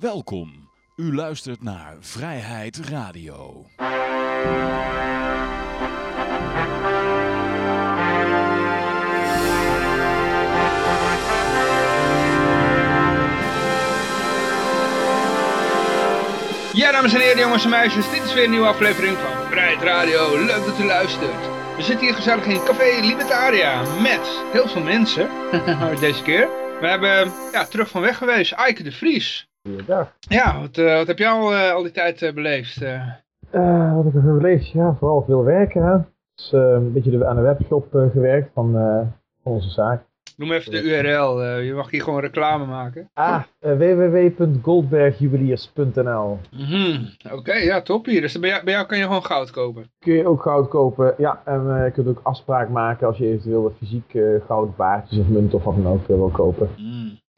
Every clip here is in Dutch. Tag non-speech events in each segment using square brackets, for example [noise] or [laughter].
Welkom. U luistert naar Vrijheid Radio. Ja, dames en heren, jongens en meisjes, dit is weer een nieuwe aflevering van Vrijheid Radio. Leuk dat u luistert. We zitten hier gezellig in Café Libertaria met heel veel mensen, [laughs] deze keer. We hebben ja, terug van weg geweest, Eike de Vries. Ja, wat, eh, wat heb jij al, eh, al die tijd eh, beleefd? wat heb ik beleefd? Ja, vooral veel werken. Hè? Dus een beetje aan de webshop gewerkt van, van onze zaak. Noem even de URL, je mag hier gewoon reclame maken. Ah, www.goldbergjuweliers.nl Mhm, Oké, ja, top hier. Dus bij jou, bij jou kan je gewoon goud kopen. Kun je ook goud kopen. Ja, en je kunt ook afspraak maken als je eventueel fysiek goud baardjes of munt of wat dan ook wil kopen.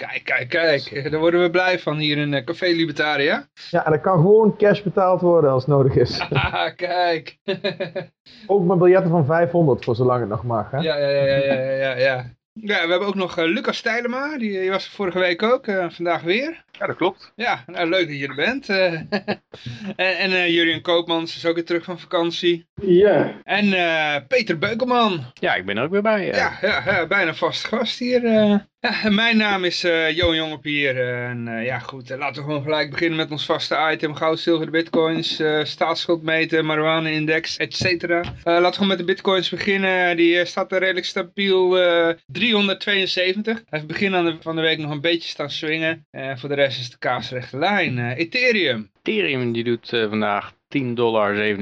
Kijk, kijk, kijk. Daar worden we blij van hier in eh, Café Libertaria. [laughs] Ja, en dat kan gewoon cash betaald worden als het nodig is. [laughs] Ah, kijk. [laughs] ook met biljetten van 500 voor zolang het nog mag. Hè? Ja, ja, ja, ja, ja, ja, ja. Ja, we hebben ook nog eh, Lucas Stijlema, die, die was vorige week ook, eh, vandaag weer. Ja, dat klopt. Ja, nou, leuk dat je er bent. eh. [laughs] en en eh, Jurien Koopmans is ook weer terug van vakantie. Ja, En eh, Peter Beukelman, Ja, ik ben er ook weer bij. ja, ja, ja, bijna vast gast hier. eh. Ja, mijn naam is eh Johan Jongepier. en eh, ja goed, laten we gewoon gelijk beginnen met ons vaste item. Goud, zilver, bitcoins, eh staatsschuld meten, marijuana-index, et cetera. Eh, laten we gewoon met de bitcoins beginnen. Die eh, staat er redelijk stabiel eh 372. Hij heeft begin aan de, van de week nog een beetje staan swingen. Eh, voor de rest is de kaarsrechte lijn. Eh, Ethereum. Ethereum die doet eh, vandaag 10,77 dollar.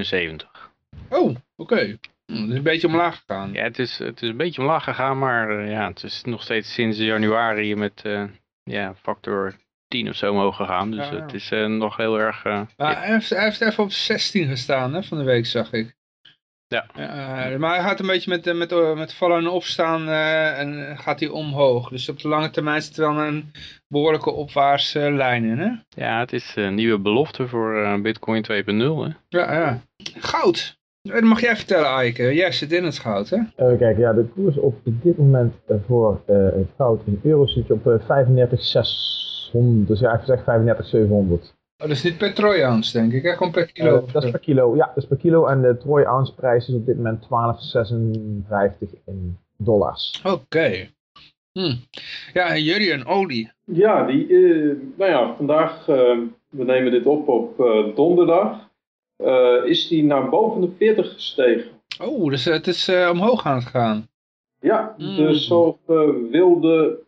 Oh, oké. Hm, Dat is een beetje omlaag gegaan. Ja, het is, het is een beetje omlaag gegaan, maar eh, ja, het is nog steeds sinds januari met eh, ja, factor 10 of zo omhoog gegaan. Dus Ja, ja. het is nog heel erg... Maar hij heeft, hij heeft even op 16 gestaan hè, van de week, zag ik. Ja. eh, maar hij gaat een beetje met, eh, met, eh, met vallen en opstaan eh, en gaat hij omhoog. Dus op de lange termijn zit er wel een behoorlijke opwaartse lijn in. Hè? ja, het is een nieuwe belofte voor eh, Bitcoin 2.0. Hè? Ja, ja. Goud. Dat mag jij vertellen, Eike. Jij zit in het goud, hè? Even kijken, ja, de koers op dit moment voor eh, het goud in euro zit je op eh 35,600. Dus ja, ik zeg 35,700. Oh, dat is niet per troy ounce, denk ik. Hè? Gewoon per kilo. Eh, dat is per kilo, ja, dat is per kilo. En de Troy ounce prijs is op dit moment 12,56 in dollars. Oké. Hm. Ja, en jullie een olie. ja, die, eh, nou ja, vandaag, eh, we nemen dit op op eh, donderdag, eh, is die naar boven de 40 gestegen. Oh, dus het is eh, omhoog aan het gaan. Ja, Mm. de zogewilde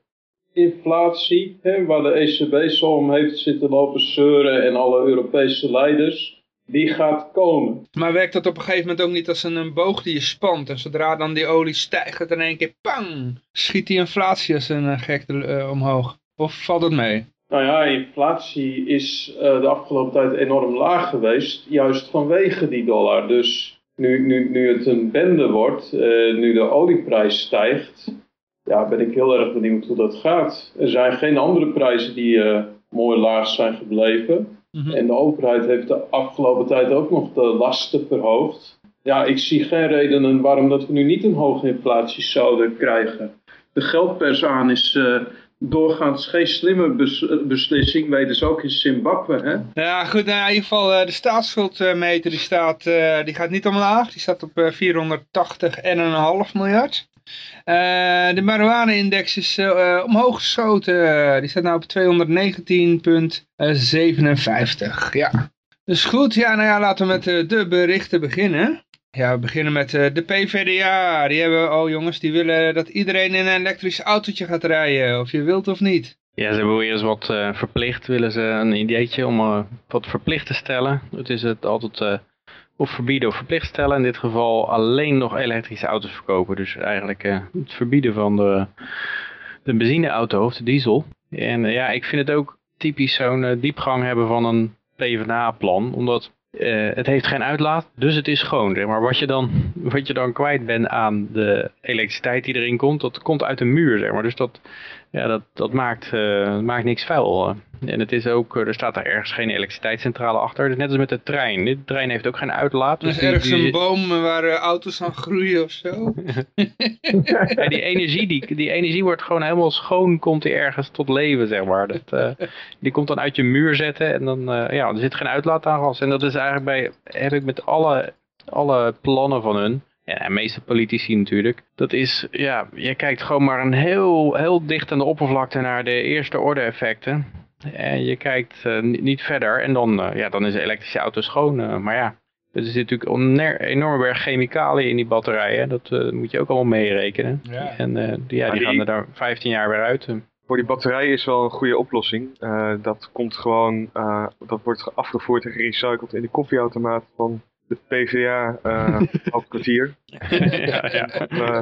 inflatie, hè, waar de ECB zo om heeft zitten lopen zeuren en alle Europese leiders, die gaat komen. Maar werkt dat op een gegeven moment ook niet als een, een boog die je spant? En zodra dan die olie stijgt, het in één keer pang, schiet die inflatie als een eh, gek eh, omhoog? Of valt het mee? Nou ja, inflatie is eh, de afgelopen tijd enorm laag geweest, juist vanwege die dollar. Dus nu, nu, nu het een bende wordt, nu de olieprijs stijgt, ja, ben ik heel erg benieuwd hoe dat gaat. Er zijn geen andere prijzen die eh, mooi laag zijn gebleven. Mhm. En de overheid heeft de afgelopen tijd ook nog de lasten verhoogd. Ja, ik zie geen redenen waarom dat we nu niet een hoge inflatie zouden krijgen. De geldpers aan is eh, doorgaans geen slimme bes- beslissing, weten ze ook in Zimbabwe. Hè? Ja, goed, nou, in ieder geval eh, de staatsschuldmeter die, staat, die gaat niet omlaag. Die staat op eh 480,5 miljard. Eh, de marijuana-index is eh, eh, omhoog geschoten. Die staat nu op 219,57. Ja. Dus goed, ja, nou ja, laten we met de berichten beginnen. Ja, we beginnen met de PVDA. Die hebben, oh jongens, die willen dat iedereen in een elektrisch autootje gaat rijden. Of je wilt of niet. Ja, ze hebben eens wat verplicht, willen ze een ideetje om wat verplicht te stellen. Het is het altijd of verbieden of verplicht stellen. In dit geval alleen nog elektrische auto's verkopen. Dus eigenlijk eh, het verbieden van de, de benzineauto of de diesel. En eh, ja, ik vind het ook typisch zo'n eh, diepgang hebben van een PvdA-plan. Omdat het heeft geen uitlaat, dus het is schoon. Maar wat je, dan, wat je dan kwijt bent aan de elektriciteit die erin komt, dat komt uit de muur. Zeg maar. Dus dat, ja, dat, dat maakt, eh, maakt niks vuil. eh. En het is ook, er staat daar ergens geen elektriciteitscentrale achter. Dus net als met de trein. De trein heeft ook geen uitlaat. Er Dus is die- ergens die- een boom waar eh, auto's aan groeien of zo. [laughs] Ja, die, energie, die, die energie wordt gewoon helemaal schoon, komt die ergens tot leven, zeg maar. Dat, eh, die komt dan uit je muur zetten en dan, eh, ja, er zit geen uitlaat aan gas. En dat is eigenlijk bij, heb ik met alle, alle plannen van hun, en de meeste politici natuurlijk, dat is, ja, je kijkt gewoon maar een heel, heel dicht aan de oppervlakte naar de eerste orde effecten. En je kijkt eh, niet- verder en dan, eh, ja, dan is de elektrische auto schoon. eh, maar ja, er zit natuurlijk een enorme berg chemicaliën in die batterijen. Dat moet je ook allemaal meerekenen. Ja. En eh, die, ja, die gaan er daar 15 jaar weer uit. Voor die batterij is wel een goede oplossing. Eh, dat komt gewoon, eh, dat wordt afgevoerd en gerecycled in de koffieautomaat van de PvdA eh [laughs] op kwartier. ja, ja. Eh,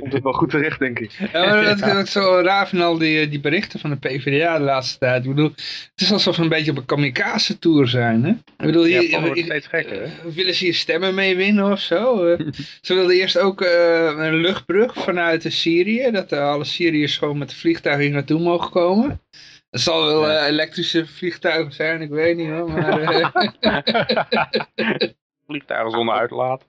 komt het wel goed terecht, denk ik. Ja, maar dat is ook zo raar van al die, die berichten van de PvdA de laatste tijd. Ik bedoel, het is alsof we een beetje op een kamikaze-tour zijn, hè? Ik bedoel, Ja, hier, wordt hier- steeds gekker, hè? willen ze hier stemmen mee winnen of zo? Eh, [laughs] ze wilden eerst ook eh, een luchtbrug vanuit Syrië, dat alle Syriërs gewoon met de vliegtuigen hier naartoe mogen komen. Het zal wel eh, elektrische vliegtuigen zijn, ik weet niet hoor, maar... [laughs] eh, [laughs] Vliegtuigen zonder uitlaat.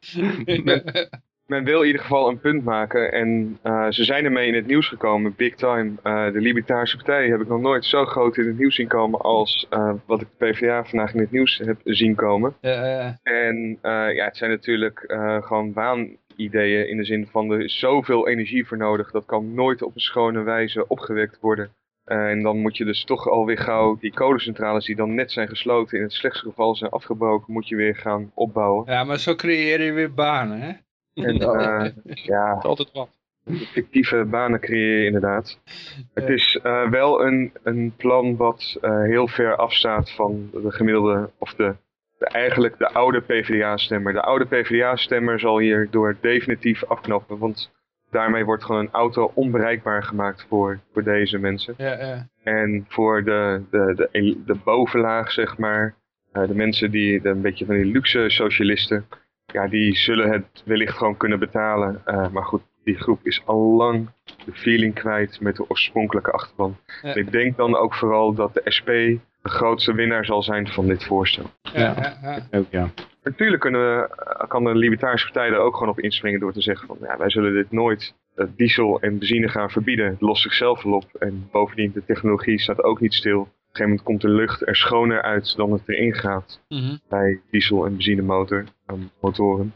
Men wil in ieder geval een punt maken en eh, ze zijn ermee in het nieuws gekomen, big time. Eh, de Libertarische Partij heb ik nog nooit zo groot in het nieuws zien komen als eh, wat ik de PvdA vandaag in het nieuws heb zien komen. eh, En eh, ja, het zijn natuurlijk eh, gewoon waanideeën in de zin van er is zoveel energie voor nodig. Dat kan nooit op een schone wijze opgewekt worden. Eh, en dan moet je dus toch alweer gauw die kolencentrales die dan net zijn gesloten, in het slechtste geval zijn afgebroken, moet je weer gaan opbouwen. ja, maar zo creëer je weer banen, hè? En [laughs] eh, ja, is altijd wat. fictieve banen creëren inderdaad. Het is eh, wel een, een plan wat eh, heel ver afstaat van de gemiddelde, of de, de eigenlijk de oude PvdA-stemmer. De oude PvdA-stemmer zal hierdoor definitief afknappen, want daarmee wordt gewoon een auto onbereikbaar gemaakt voor, voor deze mensen. Ja, ja. En voor de, de, de, de bovenlaag, zeg maar, eh, de mensen die, de, een beetje van die luxe socialisten, ja, die zullen het wellicht gewoon kunnen betalen. Eh, maar goed, die groep is al lang de feeling kwijt met de oorspronkelijke achterban. Ja. Ik denk dan ook vooral dat de SP de grootste winnaar zal zijn van dit voorstel. ja, ja, ja. Ook, ja. Natuurlijk kunnen we, kan de Libertarische Partij er ook gewoon op inspringen door te zeggen van ja, wij zullen dit nooit eh, diesel en benzine gaan verbieden. Het lost zichzelf wel op. En bovendien, de technologie staat ook niet stil. Op een gegeven moment komt de lucht er schoner uit dan het erin gaat Mhm. bij diesel- en benzinemotor, motoren.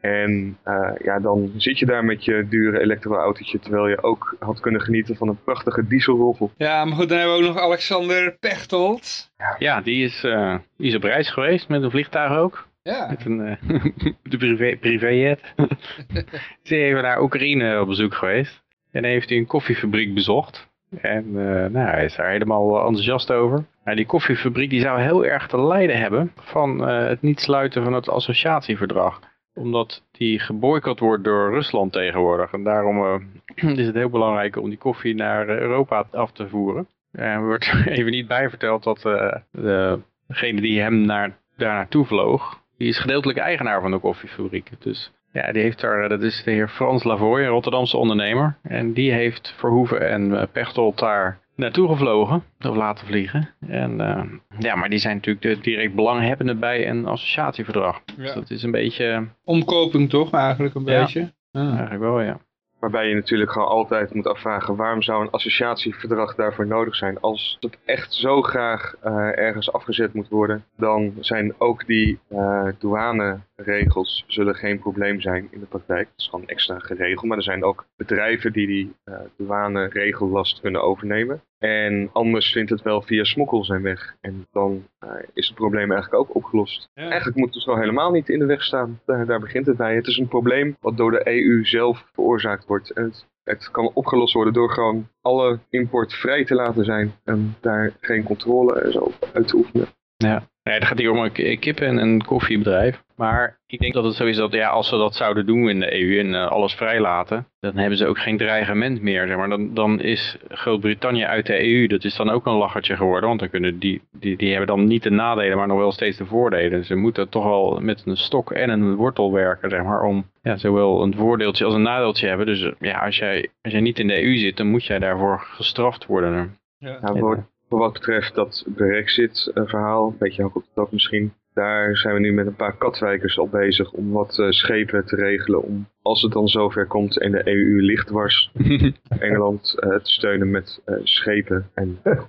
En eh, ja, dan zit je daar met je dure elektroautootje, terwijl je ook had kunnen genieten van een prachtige dieselroffel. Ja, maar goed, dan hebben we ook nog Alexander Pechtold. ja, die is, eh, die is op reis geweest met een vliegtuig ook. Ja, Met een eh, [laughs] de privé, privéjet. [laughs] Is even naar Oekraïne op bezoek geweest. En dan heeft hij een koffiefabriek bezocht. En eh, nou, hij is daar helemaal enthousiast over. Nou, die koffiefabriek die zou heel erg te lijden hebben van eh, het niet sluiten van het associatieverdrag. Omdat die geboycott wordt door Rusland tegenwoordig. En daarom eh, [clears throat] is het heel belangrijk om die koffie naar eh, Europa af te voeren. En er wordt [laughs] even niet bij verteld dat eh, de, degene die hem naar, daar naartoe vloog, die is gedeeltelijk eigenaar van de koffiefabriek. Dus ja, die heeft daar, dat is de heer Frans Lavoie, een Rotterdamse ondernemer. En die heeft Verhoeven en Pechtold daar naartoe gevlogen, of laten vliegen. En eh, ja, maar die zijn natuurlijk de direct belanghebbenden bij een associatieverdrag. Dus dat is een beetje, omkoping toch eigenlijk een Ja. beetje. Ja. eigenlijk wel ja. Waarbij je natuurlijk gewoon altijd moet afvragen waarom zou een associatieverdrag daarvoor nodig zijn. Als het echt zo graag eh, ergens afgezet moet worden, dan zijn ook die eh douaneregels zullen geen probleem zijn in de praktijk. Het is gewoon extra geregeld, maar er zijn ook bedrijven die die eh douaneregellast kunnen overnemen. En anders vindt het wel via smokkel zijn weg. En dan eh, is het probleem eigenlijk ook opgelost. Ja. Eigenlijk moet het dus nog helemaal niet in de weg staan. Daar, daar begint het bij. Het is een probleem wat door de EU zelf veroorzaakt wordt. En het, het kan opgelost worden door gewoon alle import vrij te laten zijn. En daar geen controle en zo uit te oefenen. Ja. Nee, het gaat hier om een kippen- en een koffiebedrijf. Maar ik denk dat het zo is dat ja, als ze dat zouden doen in de EU en eh, alles vrijlaten, dan hebben ze ook geen dreigement meer. Zeg maar. dan, dan is Groot-Brittannië uit de EU, dat is dan ook een lachertje geworden. Want dan kunnen die, die, die hebben dan niet de nadelen, maar nog wel steeds de voordelen. Ze moeten toch wel met een stok en een wortel werken, zeg maar, om ja, zowel een voordeeltje als een nadeeltje hebben. Dus eh, ja, als jij, als jij niet in de EU zit, dan moet jij daarvoor gestraft worden. Ja. Wordt, voor wat betreft dat Brexit-verhaal, een beetje ook op top misschien, daar zijn we nu met een paar katwijkers al bezig om wat uh, schepen te regelen. Om als het dan zover komt en de EU ligt dwars, [laughs] Engeland uh, te steunen met uh, schepen. En [laughs]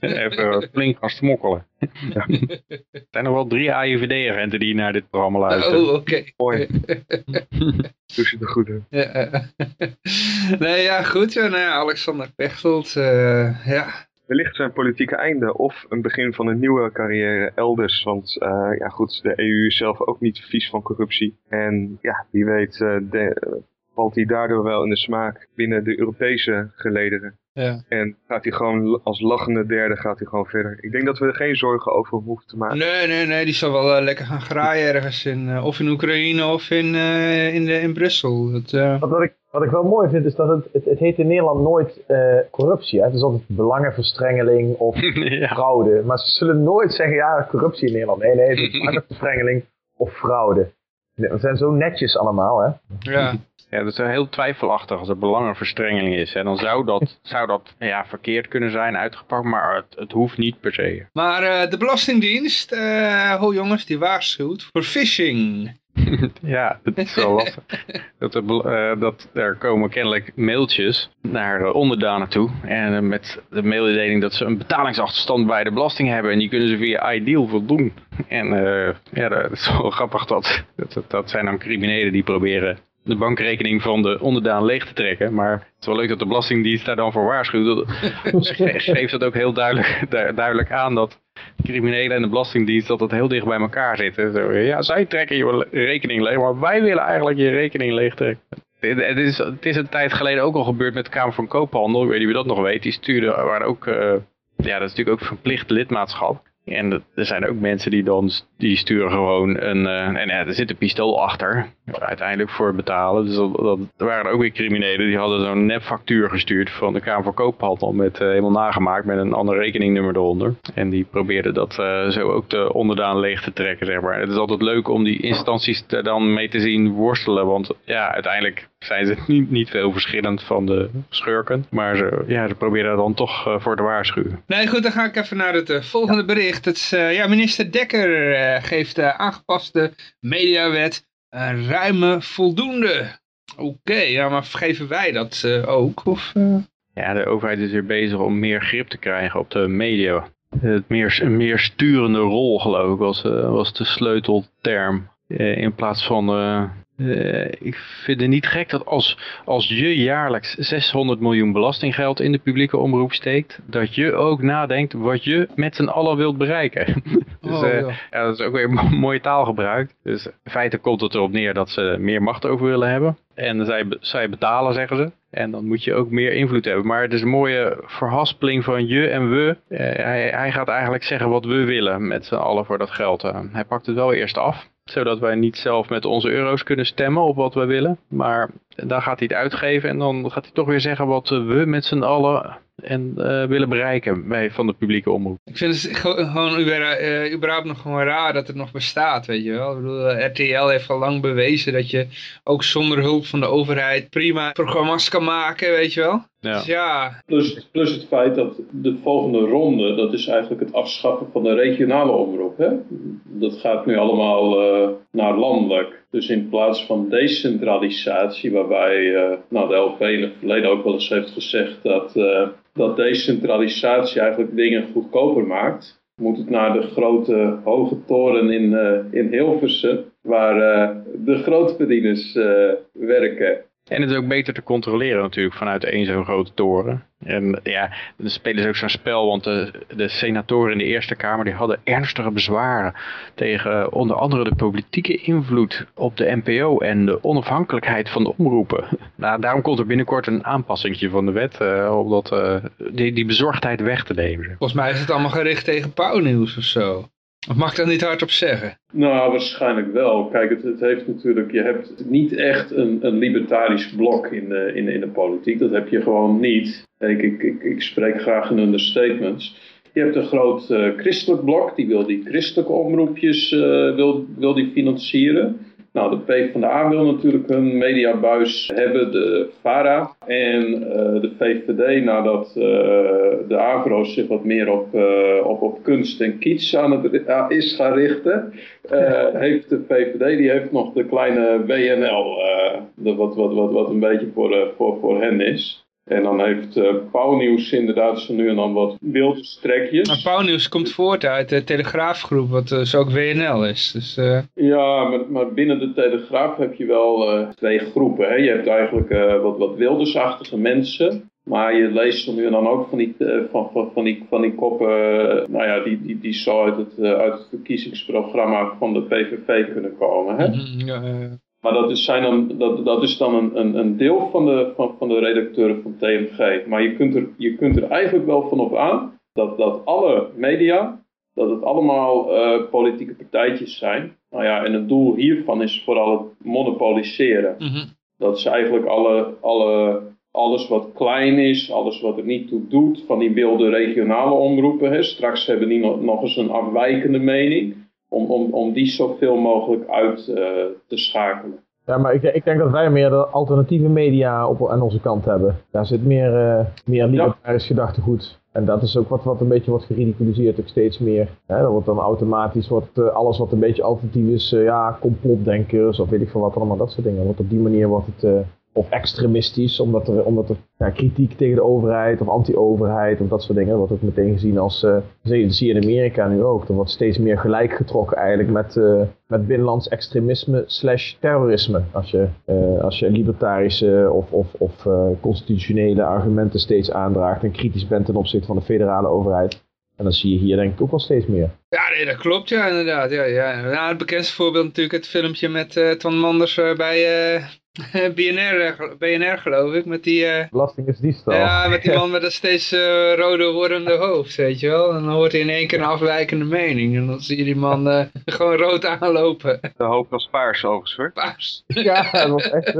even flink gaan smokkelen. Ja. Er zijn nog wel drie AIVD-agenten die naar dit programma luisteren. Oh, oké. Okay. Mooi. [laughs] Doe ze de goede. Ja, nee, ja, goed. Ja, nou, Alexander Pechtold, ja, wellicht zijn politieke einde of een begin van een nieuwe carrière elders. Want uh, ja goed, de EU is zelf ook niet vies van corruptie. En ja, wie weet de, valt hij daardoor wel in de smaak binnen de Europese gelederen. Ja. En gaat hij gewoon als lachende derde gaat hij gewoon verder. Ik denk dat we er geen zorgen over hoeven te maken. Nee, nee, nee. Die zal wel uh, lekker gaan graaien ergens. In, uh, of in Oekraïne of in, uh, in, de, in Brussel. Dat, wat, ik, wat ik wel mooi vind is dat het, het, het heet in Nederland nooit corruptie. Hè? Het is altijd belangenverstrengeling of [laughs] ja. fraude. Maar ze zullen nooit zeggen, ja, corruptie in Nederland. Nee, nee, het is [laughs] belangenverstrengeling of fraude. We zijn zo netjes allemaal, hè? Ja. Ja, dat is heel twijfelachtig als er belangenverstrengeling is. En dan zou dat, [laughs] zou dat ja, verkeerd kunnen zijn uitgepakt, maar het, het hoeft niet per se. Maar uh, de Belastingdienst, uh, oh jongens, die waarschuwt voor phishing. [laughs] ja, het is wel lastig. [laughs] dat, er, uh, dat er komen kennelijk mailtjes naar onderdanen toe. En met de mededeling dat ze een betalingsachterstand bij de belasting hebben. En die kunnen ze via iDeal voldoen. En ja, dat is wel grappig. Dat, dat, dat zijn dan criminelen die proberen de bankrekening van de onderdaan leeg te trekken. Maar het is wel leuk dat de Belastingdienst daar dan voor waarschuwt. [laughs] Ze geeft dat ook heel duidelijk, duidelijk aan dat criminelen en de Belastingdienst dat het heel dicht bij elkaar zitten. Zo, ja, zij trekken je rekening leeg, maar wij willen eigenlijk je rekening leeg trekken. Het is, het is een tijd geleden ook al gebeurd met de Kamer van Koophandel. Ik weet niet wie dat nog weet. Die stuurde, waren ook, uh, ja, dat is natuurlijk ook verplicht lidmaatschap. En er zijn ook mensen die dan die sturen gewoon een. Uh, en ja, er zit een pistool achter. Uiteindelijk voor betalen. Dus dat, er waren ook weer criminelen die hadden zo'n nepfactuur gestuurd van de Kamer van Koophandel. Met uh, helemaal nagemaakt met een ander rekeningnummer eronder. En die probeerden dat uh, zo ook de onderdaan leeg te trekken, zeg maar. Het is altijd leuk om die instanties er dan mee te zien worstelen. Want ja, uiteindelijk zijn ze [laughs] niet, niet veel verschillend van de schurken. Maar ze, ja, ze proberen dan toch uh, voor te waarschuwen. Nee, goed, dan ga ik even naar het uh, volgende ja. bericht. Het is, uh, ja, minister Dekker geeft de aangepaste mediawet een ruime voldoende. Oké, okay, ja, maar geven wij dat ook? Of, Ja, de overheid is weer bezig om meer grip te krijgen op de media. Het meer, een meer sturende rol, geloof ik, was, was de sleutelterm. in plaats van uh, ik vind het niet gek dat als, als je jaarlijks 600 miljoen belastinggeld in de publieke omroep steekt, dat je ook nadenkt wat je met z'n allen wilt bereiken. [laughs] dus oh, uh, ja. ja. dat is ook weer mooie taalgebruik. Dus in feite komt het erop neer dat ze meer macht over willen hebben. En zij, zij betalen, zeggen ze. En dan moet je ook meer invloed hebben. Maar het is een mooie verhaspeling van je en we. Uh, hij, hij gaat eigenlijk zeggen wat we willen met z'n allen voor dat geld. hij pakt het wel eerst af zodat wij niet zelf met onze euro's kunnen stemmen op wat we willen. Maar dan gaat hij het uitgeven en dan gaat hij toch weer zeggen wat we met z'n allen en uh, willen bereiken bij, van de publieke omroep. Ik vind het gewoon uh, überhaupt nog gewoon raar dat het nog bestaat, weet je wel. Ik bedoel, RTL heeft al lang bewezen dat je ook zonder hulp van de overheid prima programma's kan maken, weet je wel. Ja. Dus ja. Plus, plus het feit dat de volgende ronde, dat is eigenlijk het afschaffen van de regionale omroep. Hè? Dat gaat nu allemaal uh, naar landelijk. Dus in plaats van decentralisatie, waarbij uh, nou, de LP in het verleden ook wel eens heeft gezegd dat, uh, dat decentralisatie eigenlijk dingen goedkoper maakt, moet het naar de grote hoge toren in, uh, in Hilversum, waar de grootverdieners werken. En het is ook beter te controleren natuurlijk vanuit één zo'n grote toren. En ja, dan spelen ze ook zo'n spel, want de, de senatoren in de Eerste Kamer die hadden ernstige bezwaren tegen onder andere de politieke invloed op de NPO en de onafhankelijkheid van de omroepen. [laughs] Nou, daarom komt er binnenkort een aanpassingje van de wet uh, om dat, uh, die, die bezorgdheid weg te nemen. Volgens mij is het allemaal gericht tegen pauwnieuws of zo. Of mag ik daar niet hardop zeggen? Nou, waarschijnlijk wel. Kijk, het, het, heeft natuurlijk, je hebt niet echt een, een libertarisch blok in de, in, in de politiek. Dat heb je gewoon niet. Ik, ik, ik, spreek graag in understatements. Je hebt een groot uh, christelijk blok, die wil die christelijke omroepjes uh, wil, wil die financieren. Nou, de PvdA wil natuurlijk een mediabuis hebben, de VARA. En uh, de VVD, nadat uh, de AVRO zich wat meer op, uh, op, op kunst en kitsch aan het, is gaan richten, heeft de VVD die heeft nog de kleine WNL, de, wat, wat, wat, wat een beetje voor, voor, voor hen is. En dan heeft uh, Pauwnieuws inderdaad zo nu en dan wat wilde strekjes. Maar Pauwnieuws komt voort uit de Telegraafgroep, wat dus ook WNL is. Dus, uh... Ja, maar, maar, binnen de Telegraaf heb je wel uh, twee groepen. Hè? Je hebt eigenlijk wat, wat wildersachtige mensen. Maar je leest zo nu en dan ook van die, van, van, van die, van die koppen, nou ja, die, die, die zo uit het, uit het verkiezingsprogramma van de PVV kunnen komen. Hè? Mhm, ja, maar dat is, zijn dan, dat, dat is dan een, een, een deel van de, van, van de redacteuren van TMG. Maar je kunt, er, je kunt er eigenlijk wel van op aan dat, dat alle media, dat het allemaal uh, politieke partijtjes zijn. Nou ja, en het doel hiervan is vooral het monopoliseren. Mhm. Dat is eigenlijk alle, alle, alles wat klein is, alles wat er niet toe doet, van die wilde regionale omroepen. Hè. Straks hebben die nog, nog eens een afwijkende mening om, om, om die zoveel mogelijk uit uh, te schakelen. Ja, maar ik, ik, denk dat wij meer de alternatieve media op, aan onze kant hebben. Daar zit meer, uh, meer libertarisch ja. gedachtegoed. En dat is ook wat, wat een beetje wordt geridiculiseerd, ook steeds meer. Hè, dat wordt dan automatisch, wordt, uh, alles wat een beetje alternatief is, ja, complotdenkers of weet ik veel wat allemaal, dat soort dingen. Want op die manier wordt het of extremistisch, omdat er, omdat er kritiek tegen de overheid of anti-overheid of dat soort dingen, wordt ook meteen gezien als, dat zie je in Amerika nu ook, er wordt steeds meer gelijk getrokken eigenlijk met, uh, met binnenlands extremisme slash terrorisme. Als je, uh, als je libertarische of, of, of constitutionele argumenten steeds aandraagt en kritisch bent ten opzichte van de federale overheid. En dat zie je hier denk ik ook wel steeds meer. Ja, nee, dat klopt ja, inderdaad. Ja, ja. Nou, het bekendste voorbeeld natuurlijk het filmpje met uh, Manders bij [laughs] BNR, BNR geloof ik, met die... Uh, Belasting is diefstal. Ja, met die man met dat steeds uh, rode wordende [laughs] hoofd, weet je wel. En dan hoort hij in één keer een afwijkende mening. En dan zie je die man uh, [laughs] gewoon rood aanlopen. De hoofd was paars overigens hoor. Paars. Ja, dat was echt...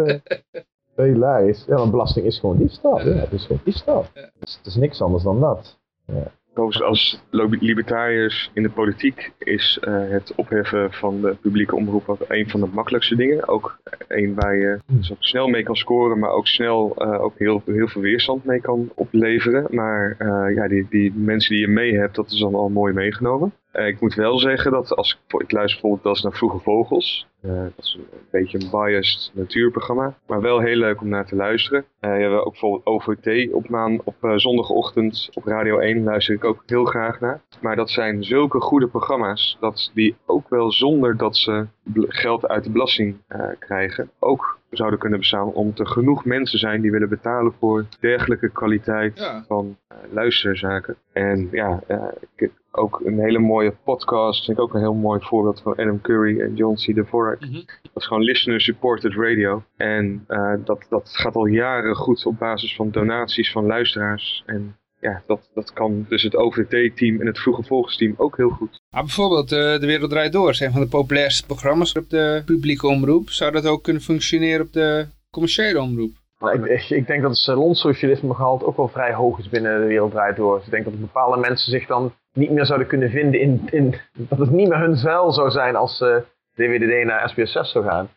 Hilarisch. Ja, maar belasting is gewoon diefstal. Ja, het is gewoon diefstal. Het is, het is niks anders dan dat. Ja. Als libertariërs in de politiek is uh, het opheffen van de publieke omroep een van de makkelijkste dingen. Ook een waar je dus ook snel mee kan scoren, maar ook snel uh, ook heel, heel veel weerstand mee kan opleveren. Maar uh, ja, die, die mensen die je mee hebt, dat is dan al mooi meegenomen. Ik moet wel zeggen dat als ik, ik luister bijvoorbeeld wel naar Vroege Vogels. dat is een, beetje een biased natuurprogramma, maar wel heel leuk om naar te luisteren. je hebt ook bijvoorbeeld OVT op, maan, op zondagochtend op Radio 1 luister ik ook heel graag naar. Maar dat zijn zulke goede programma's dat die ook wel zonder dat ze geld uit de belasting uh, krijgen, ook zouden kunnen bestaan omdat er genoeg mensen zijn die willen betalen voor dergelijke kwaliteit ja. van uh, luisterzaken. En ja, uh, ik, ook een hele mooie podcast, vind ik ook een heel mooi voorbeeld van Adam Curry en John C. Dvorak. Mm -hmm. Dat is gewoon listener-supported radio. En dat, dat gaat al jaren goed op basis van donaties van luisteraars en ja, dat, dat kan dus het OVT-team en het vroege volgsteam ook heel goed. Ah, bijvoorbeeld uh, De Wereld Draait Door is een van de populairste programma's op de publieke omroep. Zou dat ook kunnen functioneren op de commerciële omroep? Nou, ik, ik, denk dat het salonsocialisme gehaald ook wel vrij hoog is binnen De Wereld Draait Door. Dus ik denk dat bepaalde mensen zich dan niet meer zouden kunnen vinden in, in dat het niet meer hun vuil zou zijn als ze DWDD naar SBS 6 zou gaan. [laughs]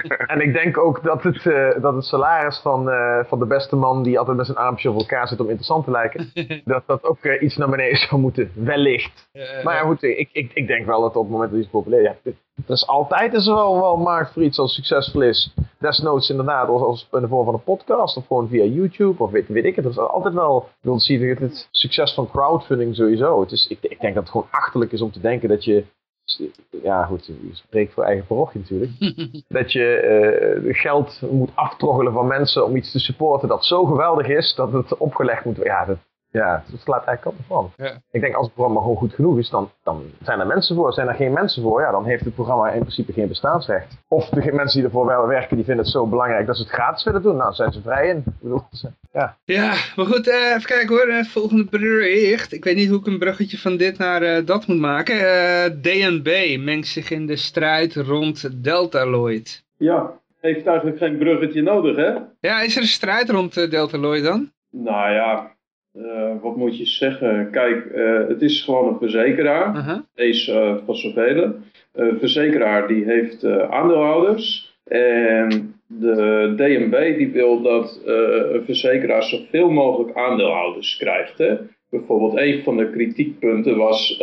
[laughs] en ik denk ook dat het, uh, dat het salaris van, uh, van de beste man die altijd met zijn armpje over elkaar zit om interessant te lijken, [laughs] dat dat ook uh, iets naar beneden zou moeten, wellicht. maar ja, goed, ik, ik, ik denk wel dat op het moment dat iets populair is, ja, er is altijd is er wel, wel markt voor iets als succesvol is. Desnoods inderdaad, als, als in de vorm van een podcast of gewoon via YouTube of weet, weet ik het. Er is altijd wel, ik wil zien het succes van crowdfunding sowieso. Het is, ik, ik denk dat het gewoon achterlijk is om te denken dat je ja goed, je spreekt voor eigen parochie natuurlijk. [laughs] dat je uh, geld moet aftroggelen van mensen om iets te supporten dat zo geweldig is dat het opgelegd moet worden. Ja, dat, ja, het slaat eigenlijk op van. Ja. Ik denk als het programma gewoon goed genoeg is, dan, dan zijn er mensen voor. Zijn er geen mensen voor, ja, dan heeft het programma in principe geen bestaansrecht. Of de mensen die ervoor werken, die vinden het zo belangrijk dat ze het gratis willen doen. Nou, zijn ze vrij in. Ik bedoel, ja. ja, maar goed, uh, even kijken hoor. Uh, volgende bericht. Ik weet niet hoe ik een bruggetje van dit naar uh, dat moet maken. DNB mengt zich in de strijd rond Deltaloid. Ja, heeft eigenlijk geen bruggetje nodig, hè? Ja, is er een strijd rond Deltaloid dan? Nou ja, uh, wat moet je zeggen? Kijk, uh, het is gewoon een verzekeraar. Uh -huh. Deze van zoveel. Een verzekeraar die heeft aandeelhouders. En de DNB die wil dat een verzekeraar zoveel mogelijk aandeelhouders krijgt. Hè? Bijvoorbeeld een van de kritiekpunten was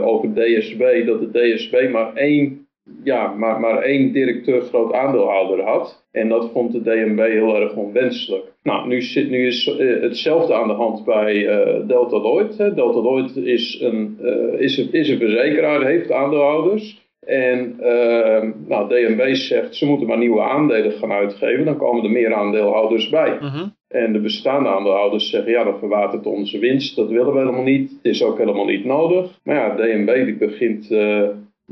over DSB, dat de DSB maar één ja, maar, maar één directeur groot aandeelhouder had. En dat vond de DNB heel erg onwenselijk. Nou, nu, zit, nu is uh, hetzelfde aan de hand bij uh, Delta Lloyd. Hè. Delta Lloyd is een, uh, is, een, is een verzekeraar, heeft aandeelhouders. En nou, DNB zegt ze moeten maar nieuwe aandelen gaan uitgeven. Dan komen er meer aandeelhouders bij. Mhm. En de bestaande aandeelhouders zeggen, ja, dat verwatert onze winst. Dat willen we helemaal niet. Het is ook helemaal niet nodig. Maar ja, DNB die begint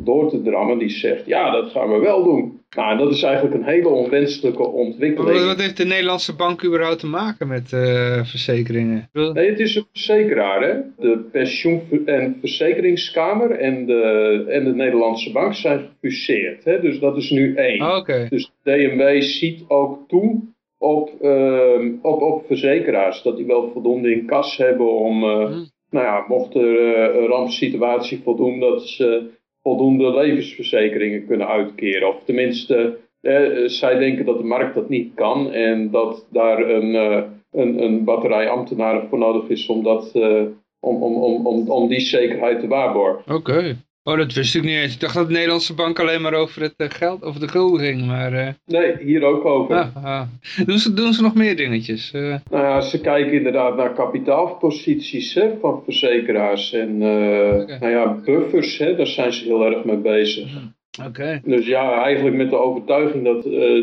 door te drammen, die zegt, ja, dat gaan we wel doen. Nou, dat is eigenlijk een hele onwenselijke ontwikkeling. Wat, heeft de Nederlandse bank überhaupt te maken met uh, verzekeringen? Nee, het is een verzekeraar, hè. De pensioen- en verzekeringskamer en de, en de Nederlandse bank zijn gefuseerd, hè. Dus dat is nu één. Oh, okay. Dus DNB ziet ook toe op, uh, op, op verzekeraars, dat die wel voldoende in kas hebben om... Uh, hmm. Nou ja, mocht er uh, een rampsituatie voldoen, dat ze voldoende levensverzekeringen kunnen uitkeren. Of tenminste, eh, zij denken dat de markt dat niet kan en dat daar een, eh, een, een batterij ambtenaren voor nodig is om, dat, eh, om, om, om, om, om die zekerheid te waarborgen. Oké. Oh, dat wist ik niet eens. Ik dacht dat de Nederlandse bank alleen maar over het uh, geld, over de gulden ging, maar... Uh... Nee, hier ook over. Ah, ah. Doen, ze, doen ze nog meer dingetjes? Uh... Nou ja, ze kijken inderdaad naar kapitaalposities hè, van verzekeraars en okay. nou ja, buffers, hè, daar zijn ze heel erg mee bezig. Hmm, oké. Dus ja, eigenlijk met de overtuiging dat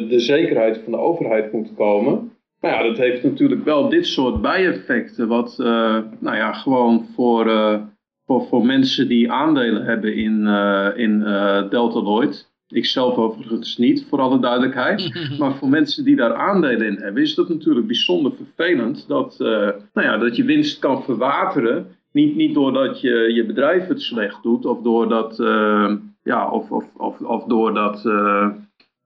de zekerheid van de overheid moet komen. Nou ja, dat heeft natuurlijk wel dit soort bijeffecten, wat nou ja, gewoon voor voor, voor mensen die aandelen hebben in, uh, in uh, Delta Lloyd. Ik zelf overigens niet, voor alle duidelijkheid. [laughs] maar voor mensen die daar aandelen in hebben, is dat natuurlijk bijzonder vervelend. Dat, uh, nou ja, dat je winst kan verwateren. Niet, niet doordat je je bedrijf het slecht doet, of doordat, ja, of, of, of, of doordat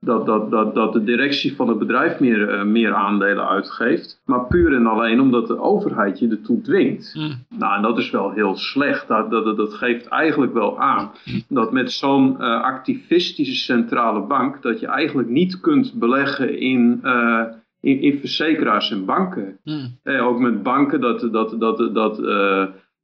dat, dat, dat, dat de directie van het bedrijf meer, uh, meer aandelen uitgeeft. Maar puur en alleen omdat de overheid je ertoe dwingt. Mm. Nou, en dat is wel heel slecht. Dat, dat, dat geeft eigenlijk wel aan dat met zo'n uh, activistische centrale bank... dat je eigenlijk niet kunt beleggen in... Uh, in, in verzekeraars en banken. Mm. Eh, ook met banken dat, dat, dat, dat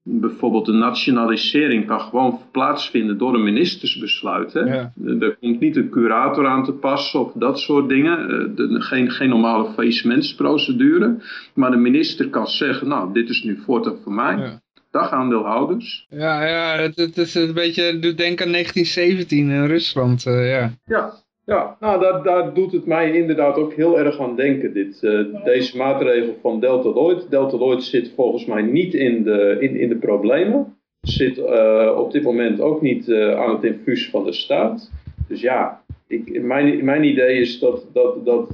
bijvoorbeeld de nationalisering kan gewoon plaatsvinden door een ministersbesluit. Hè? Ja. Er komt niet een curator aan te passen of dat soort dingen. De, geen, geen normale faillissementsprocedure. Maar de minister kan zeggen, nou dit is nu voortaan voor mij. Ja. Dag aandeelhouders. Ja, ja het, het is een beetje, doet denken aan 1917 in Rusland. Uh, ja. ja, ja, nou daar, doet het mij inderdaad ook heel erg aan denken. Dit, uh, deze maatregel van Delta Lloyd. Delta Lloyd zit volgens mij niet in de, in, in de problemen. Zit uh, op dit moment ook niet uh, aan het infuus van de staat. Dus ja, ik, mijn, mijn idee is dat, dat, dat,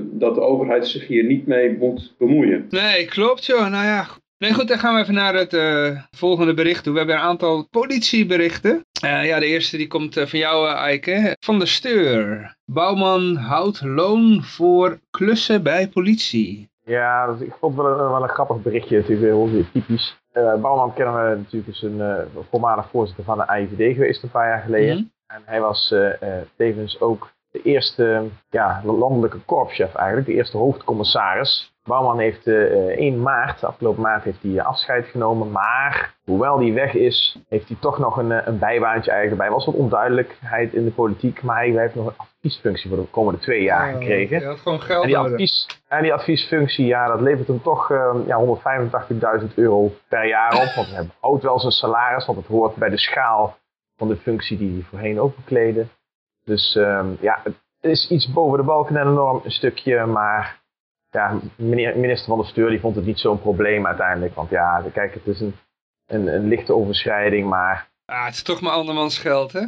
dat de overheid zich hier niet mee moet bemoeien. Nee, klopt joh. Nou ja, Nee goed, dan gaan we even naar het volgende bericht toe. We hebben een aantal politieberichten. Uh, ja, de eerste die komt uh, van jou, Eike. Van de Steur. Bouwman houdt loon voor klussen bij politie. Ja, dus ik vond het wel een, wel een grappig berichtje. Natuurlijk heel typisch. Bouwman kennen we natuurlijk als een voormalig voorzitter van de IVD geweest een paar jaar geleden. Mm -hmm. En hij was tevens ook de eerste ja, landelijke korpschef eigenlijk. De eerste hoofdcommissaris Bouwman heeft uh, 1 maart, afgelopen maart, heeft hij afscheid genomen. Maar hoewel hij weg is, heeft hij toch nog een, een bijbaantje eigenlijk. Er was wat onduidelijkheid in de politiek, maar hij heeft nog een adviesfunctie voor de komende twee jaar ja, gekregen. Hij had gewoon geld en die, advies, en die adviesfunctie, ja, dat levert hem toch uh, ja, 185.000 euro per jaar op. Want hij houdt wel zijn salaris, want het hoort bij de schaal van de functie die hij voorheen ook bekleedde. Dus um, ja, het is iets boven de balken en enorm een stukje, maar ja, meneer, minister van de Steur die vond het niet zo'n probleem uiteindelijk. Want ja, kijk, het is een, een, een lichte overschrijding, maar... Ah, het is toch maar andermans geld, hè?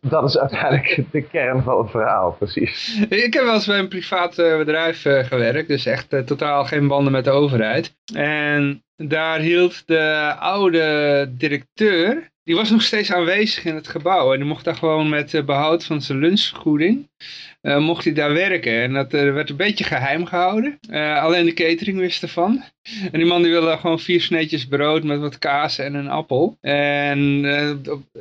Dat is uiteindelijk [laughs] de kern van het verhaal, precies. Ik heb wel eens bij een privaat uh, bedrijf uh, gewerkt, dus echt uh, totaal geen banden met de overheid. En daar hield de oude directeur, die was nog steeds aanwezig in het gebouw. En die mocht daar gewoon met behoud van zijn lunchvergoeding, mocht hij daar werken. En dat werd een beetje geheim gehouden. alleen de catering wist ervan. En die man die wilde gewoon vier sneetjes brood met wat kaas en een appel. En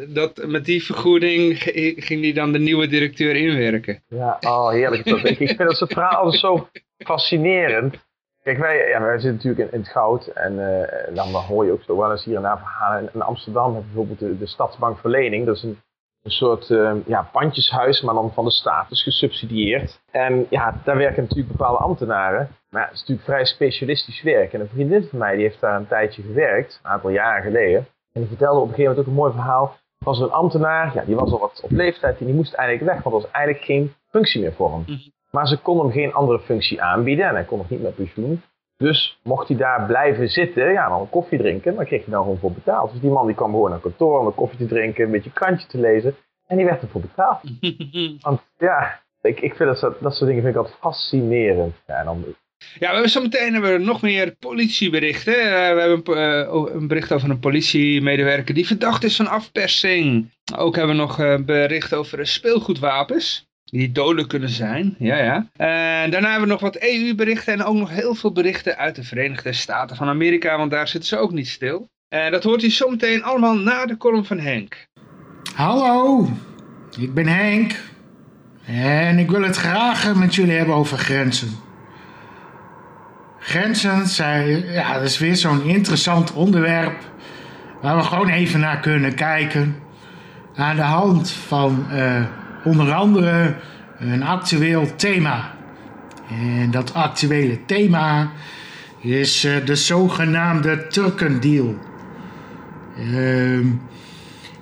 dat, met die vergoeding ging hij dan de nieuwe directeur inwerken. Ja, oh heerlijk. ik, vind dat soort verhaal zo fascinerend. Kijk, wij, ja, wij zitten natuurlijk in, het goud en uh, dan hoor je ook zo wel eens hier en daar verhalen. In, Amsterdam heb je bijvoorbeeld de, de Stadsbank Verlening. Dat is een, soort uh, ja, pandjeshuis, maar dan van de staat, dus gesubsidieerd. En ja, daar werken natuurlijk bepaalde ambtenaren. Maar het is natuurlijk vrij specialistisch werk. En een vriendin van mij die heeft daar een tijdje gewerkt, een aantal jaren geleden. En die vertelde op een gegeven moment ook een mooi verhaal. was een ambtenaar, ja, die was al wat op leeftijd en die moest eigenlijk weg, want er was eigenlijk geen functie meer voor hem. Maar ze kon hem geen andere functie aanbieden en hij kon nog niet met pensioen. Dus mocht hij daar blijven zitten, ja, dan koffie drinken, dan kreeg hij daar gewoon voor betaald. Dus die man die kwam gewoon naar kantoor om een koffie te drinken, een beetje krantje te lezen. En die werd ervoor betaald. [laughs] Want ja, ik, ik vind dat, dat soort dingen vind ik altijd fascinerend. Ja, dan, ja, we hebben zo meteen hebben we nog meer politieberichten. Uh, we hebben een, uh, een, bericht over een politiemedewerker die verdacht is van afpersing. Ook hebben we nog een uh, bericht over speelgoedwapens die dodelijk kunnen zijn. Ja, ja. En daarna hebben we nog wat EU-berichten en ook nog heel veel berichten uit de Verenigde Staten van Amerika, want daar zitten ze ook niet stil. En dat hoort u zometeen allemaal na de column van Henk. Hallo, ik ben Henk. En ik wil het graag met jullie hebben over grenzen. Grenzen zijn, ja, dat is weer zo'n interessant onderwerp waar we gewoon even naar kunnen kijken. Aan de hand van uh, onder andere een actueel thema. En dat actuele thema is uh, de zogenaamde Turkendeal. Uh,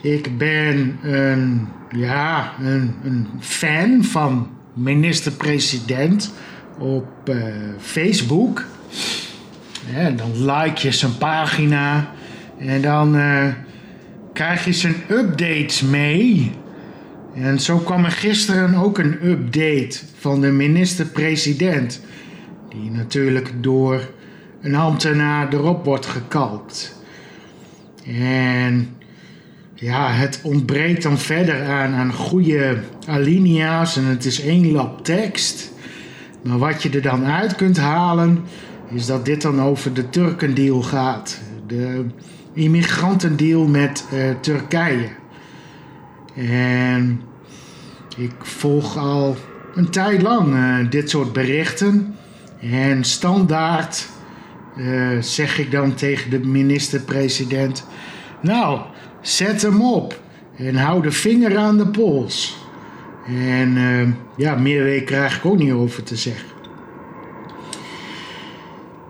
ik ben een, ja, een, een fan van minister-president op uh, Facebook. Dan like je zijn pagina en dan uh, krijg je zijn updates mee. En zo kwam er gisteren ook een update van de minister-president, die natuurlijk door een ambtenaar erop wordt gekalkt. En ja, het ontbreekt dan verder aan, goede alinea's en het is één lap tekst. Maar wat je er dan uit kunt halen, is dat dit dan over de Turkendeal gaat. De immigrantendeal met uh, Turkije. En ik volg al een tijd lang uh, dit soort berichten. En standaard uh, zeg ik dan tegen de minister-president: Nou, zet hem op en hou de vinger aan de pols. En uh, ja, meer weet krijg ik ook niet over te zeggen.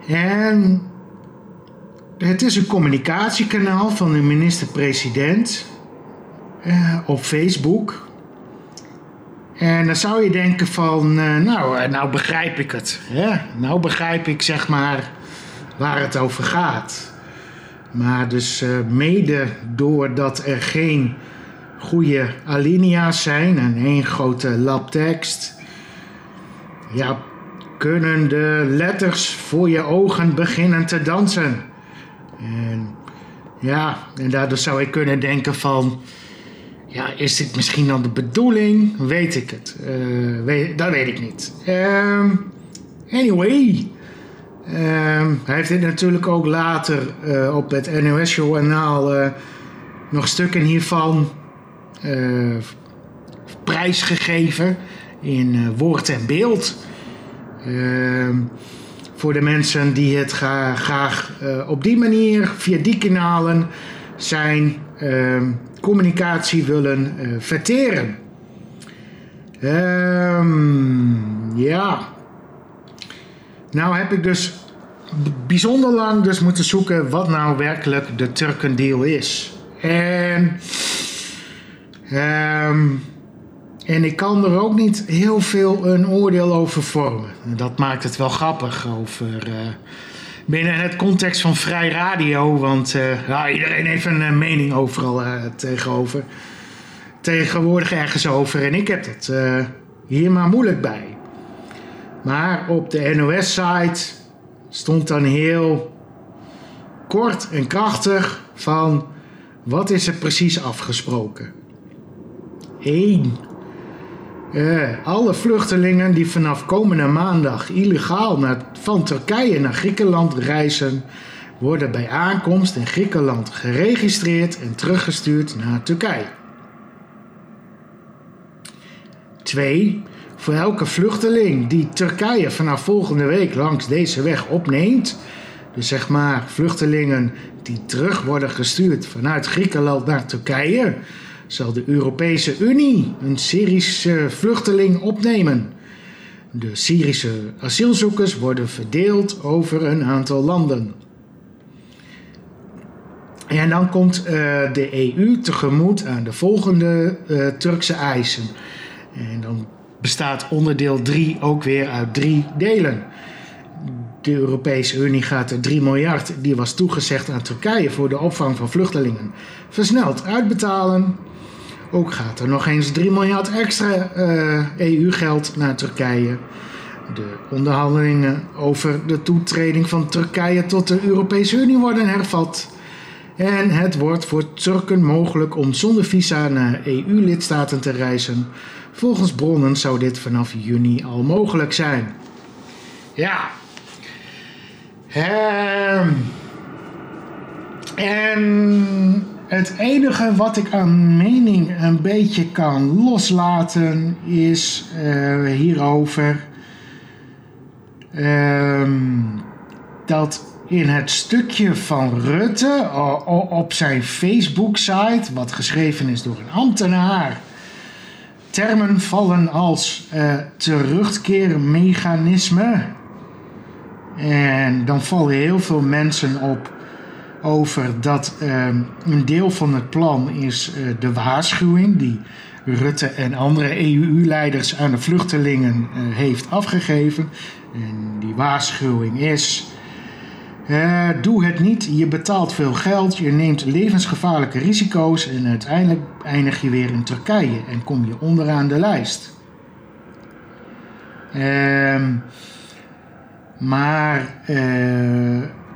En het is een communicatiekanaal van de minister-president op Facebook. En dan zou je denken van, uh, nou, eh, nou begrijp ik het. Hè? Nou begrijp ik zeg maar waar het over gaat. Maar dus mede doordat er geen goede alinea's zijn en één grote lab tekst, ja, kunnen de letters voor je ogen beginnen te dansen. En ja, en daardoor zou ik kunnen denken van, ja, is dit misschien dan de bedoeling? Weet ik het. Uh, weet, dat weet ik niet. Um, anyway. Um, hij heeft dit natuurlijk ook later uh, op het NOS-journaal uh, nog stukken hiervan prijsgegeven in woord en beeld. Uh, voor de mensen die het graag, graag op die manier, via die kanalen, zijn communicatie willen uh, verteren. Um, ja. Nou heb ik dus bijzonder lang dus moeten zoeken wat nou werkelijk de Turkendeal is. En, um, en ik kan er ook niet heel veel een oordeel over vormen. Dat maakt het wel grappig over... Uh, binnen het context van vrij radio. Want uh, iedereen heeft een uh, mening overal uh, tegenover. Tegenwoordig ergens over. En ik heb het hier maar moeilijk bij. Maar op de NOS-site stond dan heel kort en krachtig van... Wat is er precies afgesproken? 1. Eh, alle vluchtelingen die vanaf komende maandag illegaal naar, van Turkije naar Griekenland reizen, worden bij aankomst in Griekenland geregistreerd en teruggestuurd naar Turkije. 2. Voor elke vluchteling die Turkije vanaf volgende week langs deze weg opneemt, dus zeg maar vluchtelingen die terug worden gestuurd vanuit Griekenland naar Turkije, zal de Europese Unie een Syrische vluchteling opnemen. De Syrische asielzoekers worden verdeeld over een aantal landen. En dan komt uh, de EU tegemoet aan de volgende uh, Turkse eisen. En dan bestaat onderdeel 3 ook weer uit drie delen. De Europese Unie gaat er 3 miljard, die was toegezegd aan Turkije voor de opvang van vluchtelingen, versneld uitbetalen. Ook gaat er nog eens 3 miljard extra EU-geld naar Turkije. De onderhandelingen over de toetreding van Turkije tot de Europese Unie worden hervat. En het wordt voor Turken mogelijk om zonder visa naar EU-lidstaten te reizen. Volgens bronnen zou dit vanaf juni al mogelijk zijn. Ja. Um. En het enige wat ik aan mening een beetje kan loslaten is uh, hierover um, dat in het stukje van Rutte op zijn Facebook-site, wat geschreven is door een ambtenaar, termen vallen als uh, terugkeermechanisme. En dan vallen heel veel mensen op over dat uh, een deel van het plan is uh, de waarschuwing die Rutte en andere EU-leiders aan de vluchtelingen heeft afgegeven. En die waarschuwing is uh, doe het niet, je betaalt veel geld, je neemt levensgevaarlijke risico's en uiteindelijk eindig je weer in Turkije en kom je onderaan de lijst. Uh, maar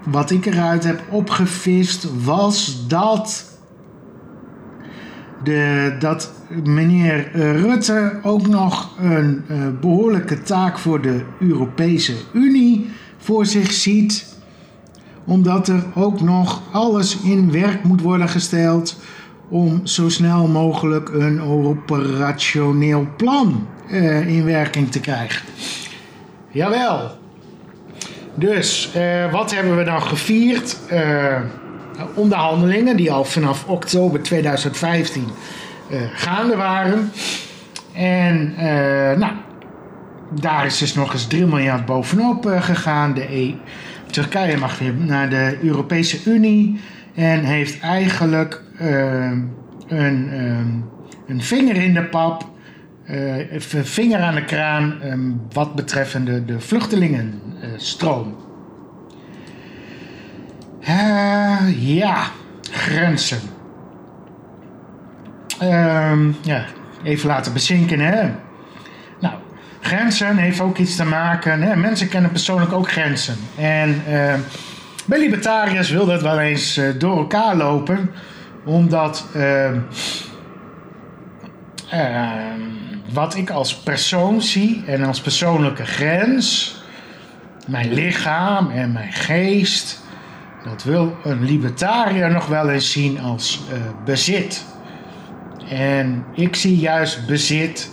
wat ik eruit heb opgevist was dat, de, dat meneer Rutte ook nog een uh, behoorlijke taak voor de Europese Unie voor zich ziet omdat er ook nog alles in werk moet worden gesteld om zo snel mogelijk een operationeel plan uh, in werking te krijgen. Jawel. Dus uh, wat hebben we dan gevierd? Uh, onderhandelingen die al vanaf oktober 2015 gaande waren. En nou, daar is dus nog eens 3 miljard bovenop gegaan. De EU Turkije mag weer naar de Europese Unie en heeft eigenlijk een, een vinger in de pap, vinger aan de kraan um, wat betreffende de vluchtelingenstroom. Uh, ja, grenzen. Um, ja, even laten bezinken, hè. Nou, grenzen heeft ook iets te maken. Hè? Mensen kennen persoonlijk ook grenzen. En uh, bij libertariërs wil dat wel eens door elkaar lopen, omdat uh, wat ik als persoon zie en als persoonlijke grens, mijn lichaam en mijn geest, dat wil een libertariër nog wel eens zien als bezit. En ik zie juist bezit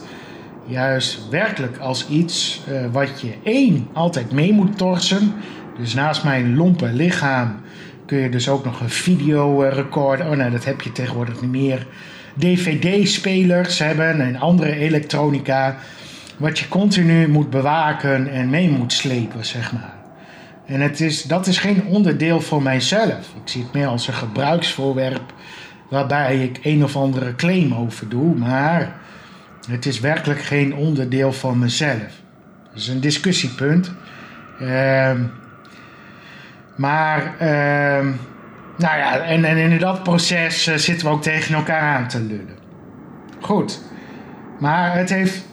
juist werkelijk als iets uh, wat je één altijd mee moet torsen. Dus naast mijn lompe lichaam kun je dus ook nog een video recorder. Oh nee, dat heb je tegenwoordig niet meer. DVD-spelers hebben en andere elektronica. Wat je continu moet bewaken en mee moet slepen, zeg maar. En het is, dat is geen onderdeel van mijzelf. Ik zie het meer als een gebruiksvoorwerp waarbij ik een of andere claim over doe. Maar het is werkelijk geen onderdeel van mezelf. Dat is een discussiepunt. Uh, maar, uh, nou ja, en, en in dat proces uh, zitten we ook tegen elkaar aan te lullen. Goed. Maar het heeft,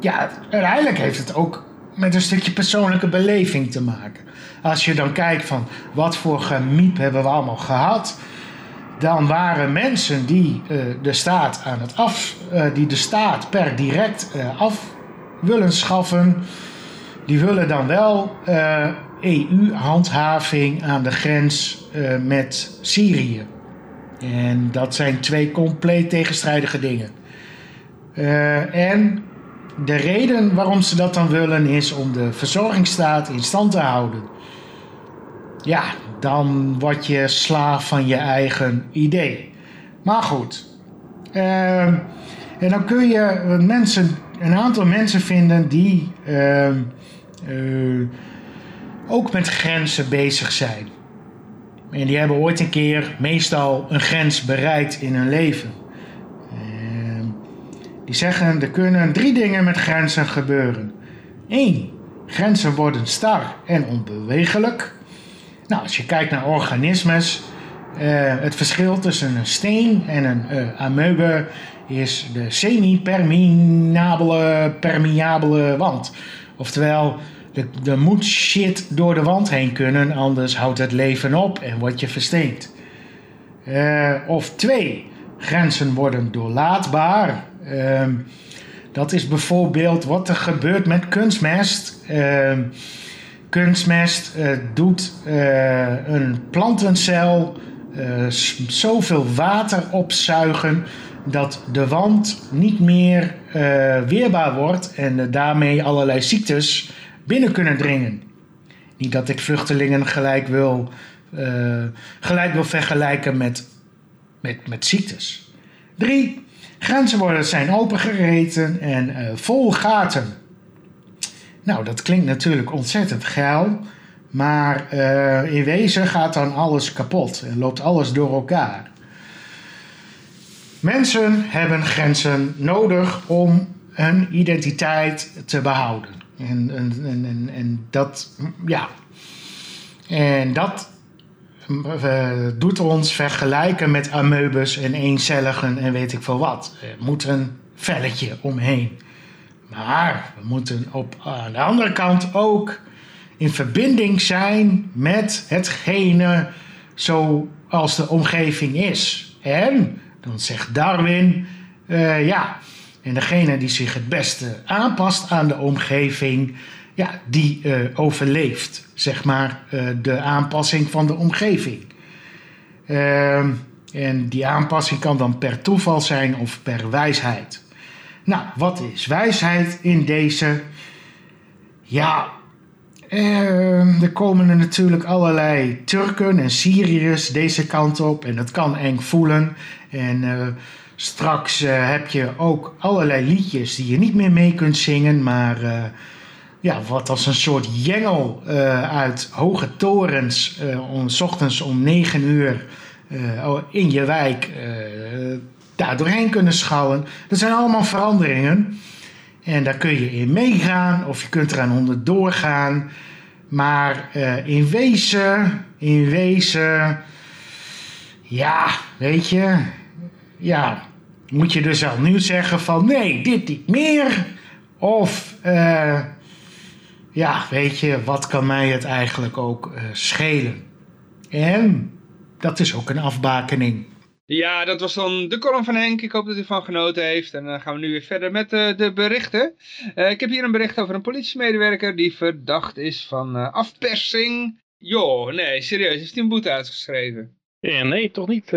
ja, uiteindelijk heeft het ook met een stukje persoonlijke beleving te maken. Als je dan kijkt van wat voor gemiep hebben we allemaal gehad dan waren mensen die uh, de staat aan het af, uh, die de staat per direct af willen schaffen, die willen dan wel EU-handhaving aan de grens met Syrië. En dat zijn twee compleet tegenstrijdige dingen. en de reden waarom ze dat dan willen is om de verzorgingsstaat in stand te houden. Ja, dan word je slaaf van je eigen idee. Maar goed. Uh, en dan kun je mensen, een aantal mensen vinden die uh, ook met grenzen bezig zijn. En die hebben ooit een keer meestal een grens bereikt in hun leven. Ehm, die zeggen er kunnen drie dingen met grenzen gebeuren. Eén, grenzen worden star en onbewegelijk. Nou, als je kijkt naar organismes, uh, het verschil tussen een steen en een amoebe is de semi-permeabele permeabele wand. Oftewel, er moet shit door de wand heen kunnen, anders houdt het leven op en word je versteend. Uh, of twee, grenzen worden doorlaatbaar. Ehm, dat is bijvoorbeeld wat er gebeurt met kunstmest. Ehm, kunstmest uh, doet uh, een plantencel zoveel water opzuigen dat de wand niet meer weerbaar wordt en daarmee allerlei ziektes binnen kunnen dringen. Niet dat ik vluchtelingen gelijk wil, gelijk wil vergelijken met, met, met ziektes. Drie, grenzen worden zijn opengereten en vol gaten. Nou, dat klinkt natuurlijk ontzettend geil. Maar uh, in wezen gaat dan alles kapot en loopt alles door elkaar. Mensen hebben grenzen nodig om hun identiteit te behouden. En, en, en, en dat, ja. En dat doet ons vergelijken met amoebes en eencelligen en weet ik veel wat. Er moet een velletje omheen. Maar we moeten op, aan de andere kant ook in verbinding zijn met hetgene zoals de omgeving is. En dan zegt Darwin, uh, ja, en degene die zich het beste aanpast aan de omgeving, ja, die uh, overleeft, zeg maar, uh, de aanpassing van de omgeving. Ehm, en die aanpassing kan dan per toeval zijn of per wijsheid. Nou, wat is wijsheid in deze? Ja, eh, er komen er natuurlijk allerlei Turken en Syriërs deze kant op en dat kan eng voelen. En uh, straks uh, heb je ook allerlei liedjes die je niet meer mee kunt zingen, maar uh, ja, wat als een soort jengel uit hoge torens, om, s ochtends om 9 uur in je wijk daar doorheen kunnen schouwen. Dat zijn allemaal veranderingen. En daar kun je in meegaan of je kunt eraan onderdoor gaan. Maar in wezen, in wezen, ja, weet je, ja, moet je dus al nu zeggen van nee, dit niet meer. Of, uh, ja, weet je, wat kan mij het eigenlijk ook uh, schelen? En dat is ook een afbakening. Ja, dat was dan de column van Henk. Ik hoop dat u van genoten heeft. En dan gaan we nu weer verder met uh, de berichten. Ik heb hier een bericht over een politiemedewerker die verdacht is van afpersing. Joh, nee, serieus. Is die een boete uitgeschreven? Ja, nee, toch niet.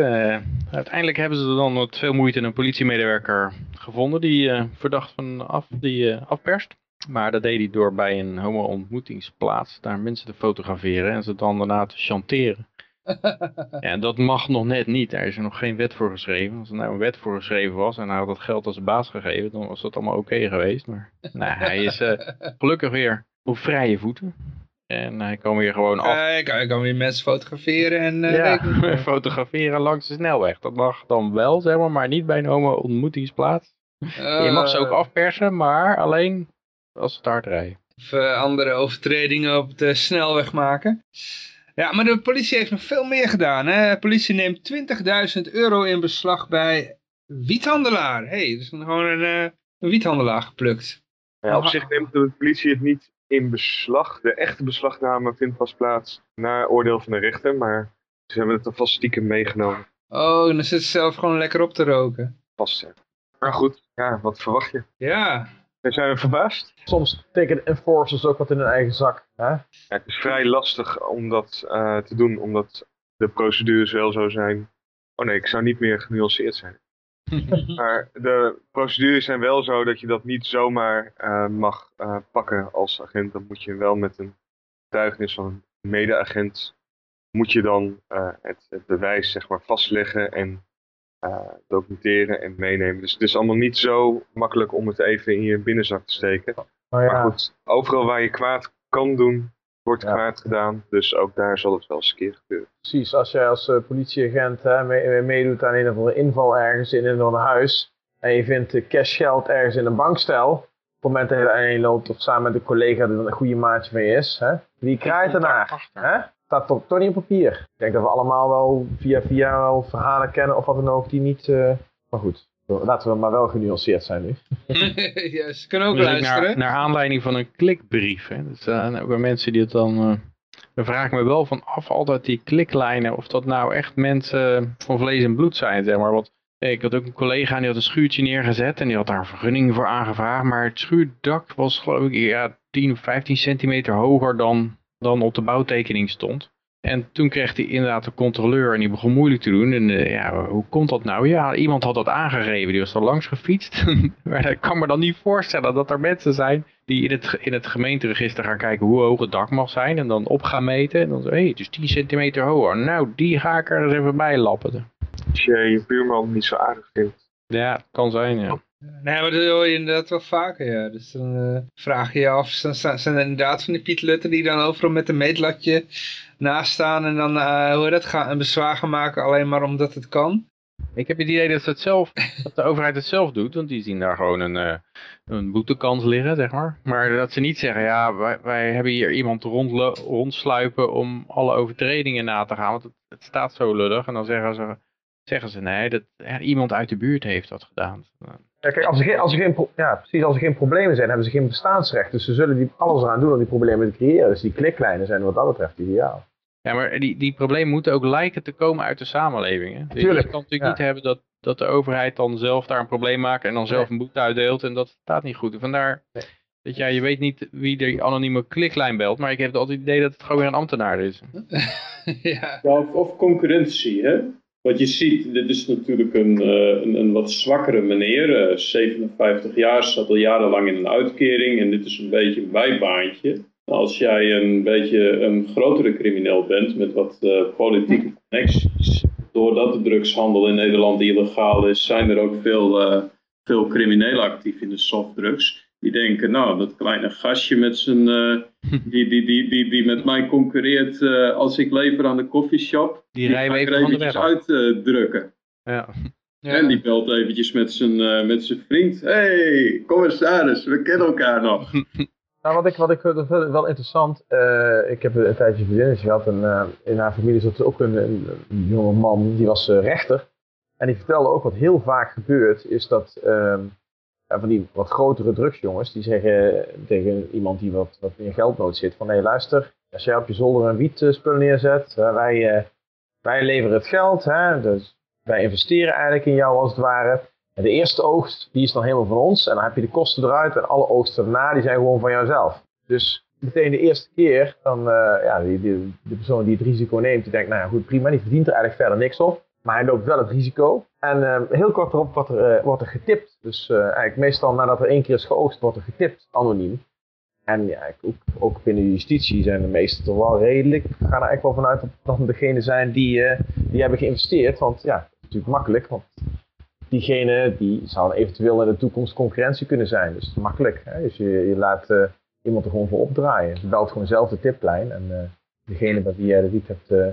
uiteindelijk hebben ze dan met veel moeite een politiemedewerker gevonden die verdacht van af, die afperst. Maar dat deed hij door bij een homo-ontmoetingsplaats daar mensen te fotograferen en ze dan daarna te chanteren. [laughs] ja, dat mag nog net niet. Daar is er nog geen wet voor geschreven. Als er nou een wet voor geschreven was en hij had dat geld als baas gegeven, dan was dat allemaal oké geweest. Maar [laughs] nou, hij is uh, gelukkig weer op vrije voeten. En hij kan weer gewoon af. Uh, kan, kan weer mensen fotograferen en... Uh, ja, [laughs] fotograferen langs de snelweg. Dat mag dan wel, zeg maar, maar niet bij een homo-ontmoetingsplaats. Je mag ze ook afpersen, maar alleen als ze hard rijden. Of andere overtredingen op de snelweg maken. Ja, maar de politie heeft nog veel meer gedaan. Hè? De politie neemt 20.000 euro in beslag bij wiethandelaar. Hé, hey, dus gewoon een, uh, een wiethandelaar geplukt. Ja, op zich neemt de politie het niet in beslag. De echte beslagname vindt pas plaats na oordeel van de rechter. Maar ze hebben het alvast stiekem meegenomen. Oh, en dan zit ze zelf gewoon lekker op te roken. Vast, ja. Maar goed, ja, wat verwacht je? Ja. Zijn we verbaasd? Soms tekenen enforcers ook wat in hun eigen zak. Hè? Ja, het is vrij lastig om dat eh, te doen, omdat de procedures wel zo zijn. Oh nee, ik zou niet meer genuanceerd zijn. [laughs] maar de procedures zijn wel zo dat je dat niet zomaar eh, mag eh, pakken als agent. Dan moet je wel met een getuigenis van een mede-agent moet je dan het, het, bewijs zeg maar vastleggen en documenteren en meenemen. Dus het is allemaal niet zo makkelijk om het even in je binnenzak te steken. Maar ja, Maar goed, overal waar je kwaad kan doen, wordt Ja. kwaad gedaan. Dus ook daar zal het wel eens een keer gebeuren. precies. Als jij als eh, politieagent hè, mee- mee- meedoet aan een of andere inval ergens in een huis. En je vindt eh, cashgeld ergens in een bankstel. Op het moment dat je daarheen loopt of samen met een collega die een goede maatje je is. Hè? Wie krijgt ernaar? Hè? Staat toch, toch niet op papier. Ik denk dat we allemaal wel via via wel verhalen kennen of wat dan ook die niet... eh, Maar goed, laten we maar wel genuanceerd zijn nu. [laughs] ja, ze kunnen ook Dus luisteren. naar, naar aanleiding van een klikbrief. Hè. Dus, zijn ook weer mensen die het dan... eh, dan vraag ik me wel van af altijd die kliklijnen. Of dat nou echt mensen van vlees en bloed zijn. Zeg maar. Want eh, ik had ook een collega en die had een schuurtje neergezet. En die had daar een vergunning voor aangevraagd. Maar het schuurdak was geloof ik ja, 10 of 15 centimeter hoger dan, dan op de bouwtekening stond. En toen kreeg hij inderdaad een controleur en die begon moeilijk te doen. En eh, ja, hoe komt dat nou? Ja, iemand had dat aangegeven, die was er langs gefietst. [laughs] maar ik kan me dan niet voorstellen dat er mensen zijn die in het, in het gemeenteregister gaan kijken hoe hoog het dak mag zijn. En dan op gaan meten. En dan zo, hé, is 10 centimeter hoger. Nou, die ga ik er eens even bij lappen. Als je je buurman niet zo aardig vindt. Ja, het kan zijn, ja. Nee, maar dat hoor je inderdaad wel vaker, ja. Dus dan eh, vraag je je af, dan sta- zijn er inderdaad van die Piet Lutten die dan overal met een meetlatje naast staan en dan, eh, hoe heet dat, gaan, een bezwaar gaan maken alleen maar omdat het kan. Ik heb het idee dat, ze het zelf, [laughs] dat de overheid het zelf doet, want die zien daar gewoon een, eh, een boetekans liggen, zeg maar. Maar dat ze niet zeggen, ja, wij, wij hebben hier iemand rondsluipen om alle overtredingen na te gaan, want het, het staat zo lullig. En dan zeggen ze, zeggen ze nee, dat, ja, iemand uit de buurt heeft dat gedaan. Ja, kijk, als er, geen, als, er geen, ja, precies, als er geen problemen zijn, hebben ze geen bestaansrecht. Dus ze zullen die, alles eraan doen om die problemen te creëren. Dus die kliklijnen zijn wat dat betreft ideaal. Ja, maar die, die problemen moeten ook lijken te komen uit de samenleving. Hè? Dus Tuurlijk, Je kan natuurlijk ja. niet hebben dat, dat de overheid dan zelf daar een probleem maakt en dan zelf een boete uitdeelt en dat staat niet goed. Vandaar Nee. dat ja, je weet niet wie de anonieme kliklijn belt, maar ik heb altijd het idee dat het gewoon weer een ambtenaar is. ja. [laughs] Ja, of, of concurrentie, hè? Wat je ziet, dit is natuurlijk een, eh, een, een wat zwakkere meneer. eh, 57 jaar, zat al jarenlang in een uitkering en dit is een beetje een bijbaantje. Als jij een beetje een grotere crimineel bent met wat eh, politieke connecties, doordat de drugshandel in Nederland illegaal is, zijn er ook veel, eh, veel criminelen actief in de softdrugs. Die denken, nou, dat kleine gastje met zijn, eh, [laughs] die, die, die, die, die met mij concurreert eh, als ik lever aan de koffieshop, Die die rijden we even van de eventjes weg af. uitdrukken. Ja. Ja. [laughs] En die belt eventjes met zijn, eh, met zijn vriend. hey, commissaris, we kennen elkaar nog. [laughs] Nou, wat ik, wat ik dat wel interessant, eh, ik heb een tijdje vriendinnetje gehad en eh, in haar familie zat ook een, een, een jonge man, die was eh, rechter. En die vertelde ook wat heel vaak gebeurt, is dat ehm, ja, van die wat grotere drugsjongens, die zeggen tegen iemand die wat, wat in geldnood zit, van hé luister, als jij op je zolder een wietspul neerzet, wij, eh, wij leveren het geld, hè, dus wij investeren eigenlijk in jou als het ware. En de eerste oogst, die is dan helemaal van ons. En dan heb je de kosten eruit. En alle oogsten daarna, die zijn gewoon van jouzelf. Dus meteen de eerste keer, dan, eh, ja, die, die, de persoon die het risico neemt, die denkt, nou ja, goed, prima. Die verdient er eigenlijk verder niks op. Maar hij loopt wel het risico. En eh, heel kort erop wordt er, eh, wordt er getipt. Dus eh, eigenlijk meestal nadat er één keer is geoogst, wordt er getipt, anoniem. En ja, ook, ook binnen de justitie zijn de meesten toch wel redelijk. We gaan er eigenlijk wel vanuit dat dat degene zijn die, eh, die hebben geïnvesteerd. Want ja, dat is natuurlijk makkelijk. Want diegene die zou eventueel in de toekomst concurrentie kunnen zijn. Dus het makkelijk. Hè? Dus je, je laat eh, iemand er gewoon voor opdraaien. Je belt gewoon zelf de tiplijn. En eh, degene bij wie jij de wiet hebt, eh,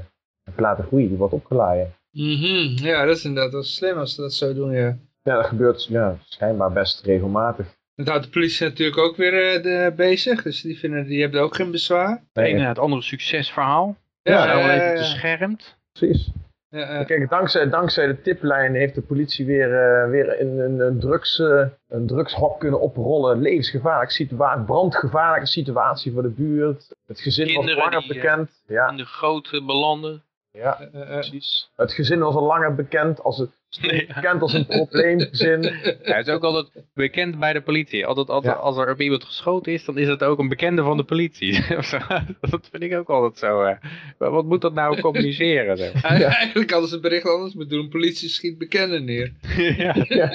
hebt laten groeien, die wordt opgeladen. Mhm. ja, dat is inderdaad wel slim als ze dat zo doen, ja. Ja, dat gebeurt ja, schijnbaar best regelmatig. Dat houdt de politie natuurlijk ook weer eh, de, bezig, dus die, vinden, die hebben ook geen bezwaar. Het Nee, ene na het andere succesverhaal. Ja, Ja, ja, ja, beschermd. precies. Ja, ja. Kijk, dankzij, dankzij de tiplijn heeft de politie weer, eh, weer een, een, een, drugs, eh, een drugshok kunnen oprollen. Levensgevaarlijk situatie, brandgevaarlijke situatie voor de buurt. Het gezin was langer die, eh, bekend. Ja, In de grote belanden. Ja, Eh, eh, precies. Het gezin was al langer bekend als, het, bekend [laughs] als een probleemgezin. Hij is ook altijd bekend bij de politie. Altijd, altijd Ja. als er op iemand geschoten is, dan is het ook een bekende van de politie. [laughs] Dat vind ik ook altijd zo. eh. Maar Wat moet dat nou communiceren? Zo? [laughs] Eigenlijk hadden ze het bericht anders moeten doen. Politie schiet bekenden neer. ja. Ja.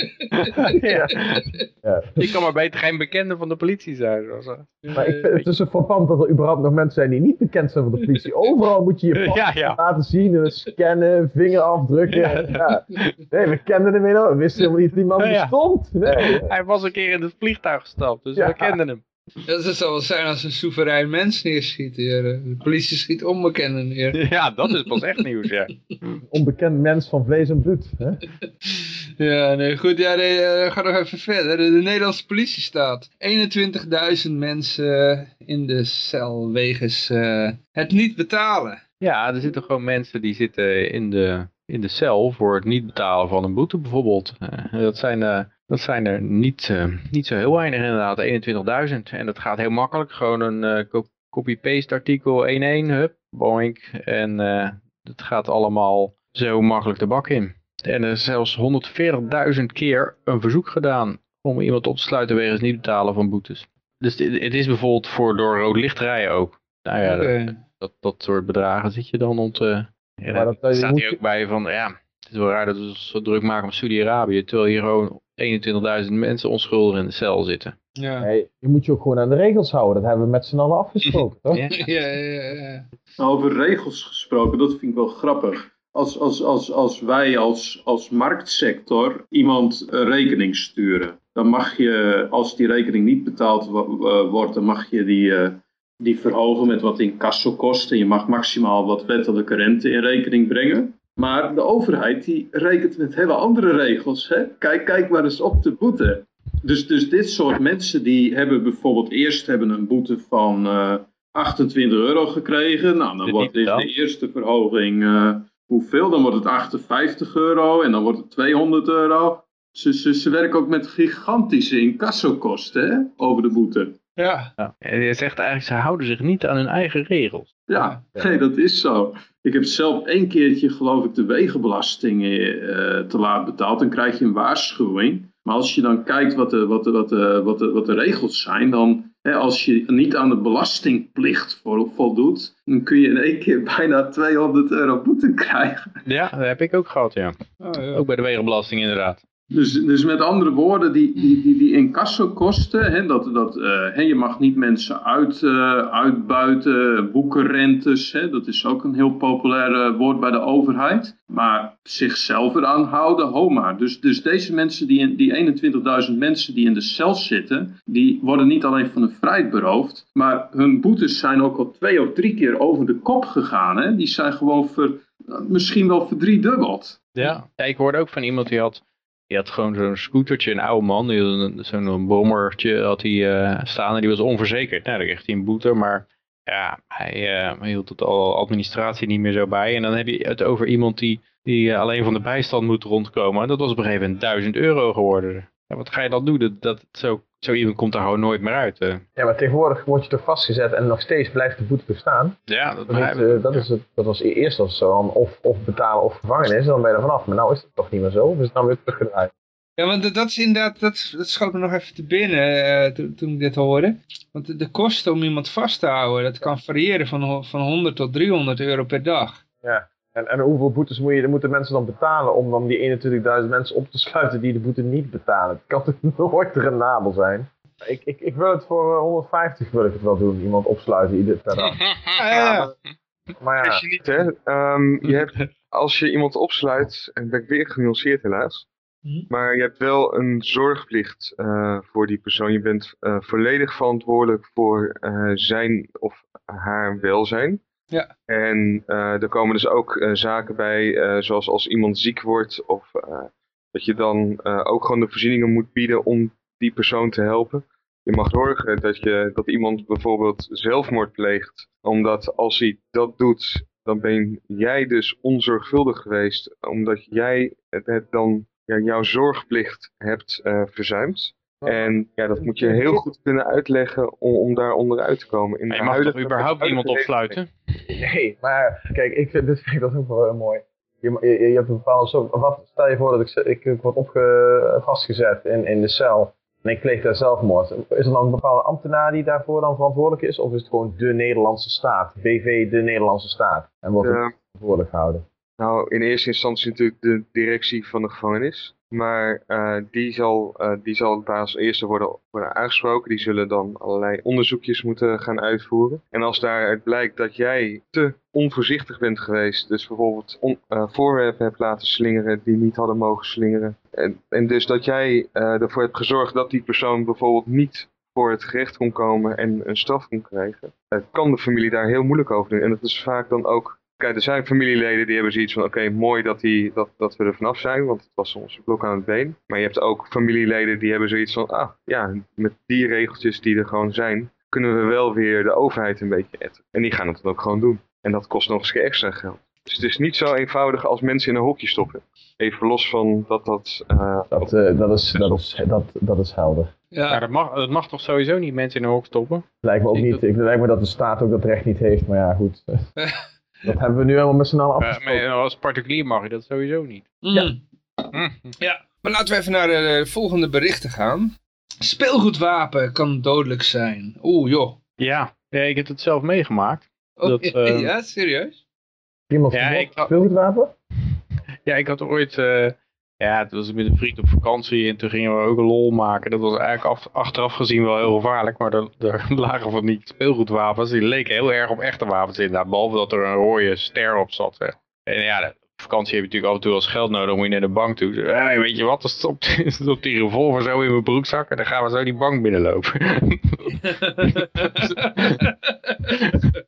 Ja. Ja. Ik kan maar beter geen bekende van de politie zijn. of zo. Maar ik vind het is zo frappant dat er überhaupt nog mensen zijn die niet bekend zijn van de politie. Overal moet je je pas Ja, ja. laten zien, eh, scannen, vingerafdrukken. Ja. Nee, we kenden hem helemaal. We wisten helemaal niet dat die man [laughs] Ja, bestond. Nee. Hij was een keer in het vliegtuig gestapt, dus Ja. we kenden hem. Dat zou wel zijn als een soeverein mens neerschiet hier. eh. De politie schiet onbekenden neer. [laughs] Ja, dat is pas echt nieuws, ja. [laughs] Onbekend mens van vlees en bloed. Hè? Ja, nee, goed. Ja, nee, eh, ga nog even verder. De, de Nederlandse politie staat 21.000 mensen in de cel wegens eh, het niet betalen. Ja, er zitten gewoon mensen die zitten in de, in de cel voor het niet betalen van een boete bijvoorbeeld. Eh, dat, zijn, eh, dat zijn er niet, eh, niet zo heel weinig inderdaad, 21.000. En dat gaat heel makkelijk, gewoon een co- copy-paste artikel 1.1, hup, boink. En het gaat allemaal zo makkelijk de bak in. En er is zelfs 140.000 keer een verzoek gedaan om iemand op te sluiten wegens niet betalen van boetes. Dus het is bijvoorbeeld voor door rood licht rijden ook. Nou ja, dat- dat, dat soort bedragen zit je dan ont... eh ja, Maar dat- je staat moet hier je- ook bij van, ja, het is wel raar dat we ons zo druk maken om Saudi-Arabië, terwijl hier gewoon 21.000 mensen onschuldig in de cel zitten. Ja. Nee, je moet je ook gewoon aan de regels houden. Dat hebben we met z'n allen afgesproken, [laughs] toch? Ja. Ja, ja, ja. Nou, Over regels gesproken, dat vind ik wel grappig. Als, als, als, als wij als, als marktsector iemand een rekening sturen, dan mag je, als die rekening niet betaald eh, wordt, dan mag je die, eh, die verhogen met wat incasso kost. En je mag maximaal wat wettelijke rente in rekening brengen. Maar de overheid die rekent met hele andere regels. Hè? Kijk, kijk maar eens op de boete. Dus, dus dit soort mensen die hebben bijvoorbeeld eerst hebben een boete van eh, 28 euro gekregen. Nou, dan wordt dit de eerste verhoging eh, hoeveel? Dan wordt het 58 euro en dan wordt het 200 euro. Ze, ze, ze werken ook met gigantische incassokosten hè, over de boete. Ja. Ja. En je zegt eigenlijk, ze houden zich niet aan hun eigen regels. Ja, nee, dat is zo. Ik heb zelf één keertje, geloof ik, de wegenbelasting eh, te laat betaald. Dan krijg je een waarschuwing. Maar als je dan kijkt wat de, wat de, wat de, wat de, wat de regels zijn, dan hè, als je niet aan de belastingplicht vo- voldoet, dan kun je in één keer [laughs] bijna 200 euro boete krijgen. Ja, dat heb ik ook gehad, ja. Oh, ja. Ook bij de wegenbelasting inderdaad. Dus, dus met andere woorden, die, die, die, die hè, dat, dat, eh, hè, je mag niet mensen uit, eh, uitbuiten, boekenrentes, hè, dat is ook een heel populair eh, woord bij de overheid. Maar zichzelf eraan houden, homa. Dus, dus deze mensen, die, die 21.000 mensen die in de cel zitten, die worden niet alleen van hun vrijheid beroofd, maar hun boetes zijn ook al twee of drie keer over de kop gegaan. Hè. Die zijn gewoon ver, misschien wel verdriedubbeld. Ja, ik hoorde ook van iemand die had, die had gewoon zo'n scootertje, een oude man, zo'n brommertje had hij eh, staan en die was onverzekerd. Nou, dan kreeg hij een boete, maar ja, hij eh, hield het al administratie niet meer zo bij. En dan heb je het over iemand die, die eh, alleen van de bijstand moet rondkomen. En dat was op een gegeven moment 1000 euro geworden. Ja, wat ga je dan doen? Dat, dat, zo, zo iemand komt daar gewoon nooit meer uit. eh. Ja, maar tegenwoordig word je toch vastgezet en nog steeds blijft de boete bestaan. Ja, dat Dat, begrijp is, ik. eh, dat, is het, dat was eerst als zo, dan of, of betalen of gevangenis, en dan ben je er vanaf. Maar nou is het toch niet meer zo, of is het dan weer teruggedraaid? Ja, want dat- is inderdaad, dat, dat schoot me nog even te binnen eh, toen, toen ik dit hoorde. Want de, de kosten om iemand vast te houden, dat kan variëren van, van 100 tot 300 euro per dag. En, en hoeveel boetes moet je, moeten mensen dan betalen om dan die 21.000 mensen op te sluiten die de boete niet betalen? Het kan toch [laughs] nooit rendabel zijn? Ik, ik, ik wil het voor eh, 150 wil ik het wel doen, iemand opsluiten ieder per dag. [laughs] Ja, ja. Maar ja, Weet je niet, hè? Ehm, je hebt, als je iemand opsluit, en ben ik weer genuanceerd helaas, Mhm. maar je hebt wel een zorgplicht eh, voor die persoon. Je bent eh, volledig verantwoordelijk voor eh, zijn of haar welzijn. Ja. En eh, er komen dus ook eh, zaken bij, eh, zoals als iemand ziek wordt, of dat je dan ook gewoon de voorzieningen moet bieden om die persoon te helpen. Je mag zorgen dat, je, dat iemand bijvoorbeeld zelfmoord pleegt, omdat als hij dat doet, dan ben jij dus onzorgvuldig geweest, omdat jij het, dan ja, jouw zorgplicht hebt verzuimd. En ja, dat moet je heel goed kunnen uitleggen om, om daar onderuit te komen. In Maar je mag toch überhaupt huidige opsluiten? Nee, maar kijk, ik vind, [laughs] dit vind ik dat ook wel heel mooi. Je, je, je hebt een bepaalde soort, wat, stel je voor dat ik, ik, ik word opge, vastgezet in, in de cel en ik pleeg daar zelfmoord. Is er dan een bepaalde ambtenaar die daarvoor dan verantwoordelijk is? Of is het gewoon de Nederlandse staat, BV de Nederlandse staat? En wordt het verantwoordelijk gehouden? Nou, in eerste instantie natuurlijk de directie van de gevangenis. Maar eh, die, zal, eh, die zal daar als eerste worden, worden aangesproken. Die zullen dan allerlei onderzoekjes moeten gaan uitvoeren. En als daaruit blijkt dat jij te onvoorzichtig bent geweest. Dus bijvoorbeeld eh, voorwerpen hebt laten slingeren die niet hadden mogen slingeren. En, en dus dat jij ervoor hebt gezorgd dat die persoon bijvoorbeeld niet voor het gerecht kon komen en een straf kon krijgen. kan de familie daar heel moeilijk over doen. En dat is vaak dan ook Kijk, er zijn familieleden die hebben zoiets van, oké, mooi dat, die, dat, dat we er vanaf zijn, want het was ons blok aan het been. Maar je hebt ook familieleden die hebben zoiets van, ah, ja, met die regeltjes die er gewoon zijn, kunnen we wel weer de overheid een beetje etten. En die gaan het dan ook gewoon doen. En dat kost nog eens extra geld. Dus het is niet zo eenvoudig als mensen in een hokje stoppen. Even los van dat dat... eh, Dat, eh, dat, is, dat, is, dat, dat is helder. Ja, Ja, dat mag, dat mag toch sowieso niet mensen in een hok stoppen? Lijkt me ook Ik niet. dat- Ik, lijkt me dat de staat ook dat recht niet heeft, maar ja, goed. [laughs] dat hebben we nu helemaal met z'n allen Eh, afgesproken. maar als particulier mag je dat sowieso niet. ja. Hm. ja. Maar laten we even naar de volgende berichten gaan. Speelgoedwapen kan dodelijk zijn. Oeh, joh. Ja, ja, ik heb het zelf meegemaakt. Oh, Dat, [laughs] ja, eh, ja, serieus? Iemand Ja, vermoord? ik had- speelgoedwapen? Ja, ik had ooit, eh, ja, toen was ik met een vriend op vakantie en toen gingen we ook een lol maken. Dat was eigenlijk af- achteraf gezien wel heel gevaarlijk, maar er, er [laughs] lagen van die speelgoedwapens, die leken heel erg op echte wapens inderdaad, behalve dat er een rode ster op zat. Zeg. En ja, op vakantie heb je natuurlijk af en toe als geld nodig, moet je naar de bank toe. Dus, hey, weet je wat, dan stopt, [laughs] stopt die revolver zo in mijn broekzak en dan gaan we zo die bank binnenlopen. [laughs]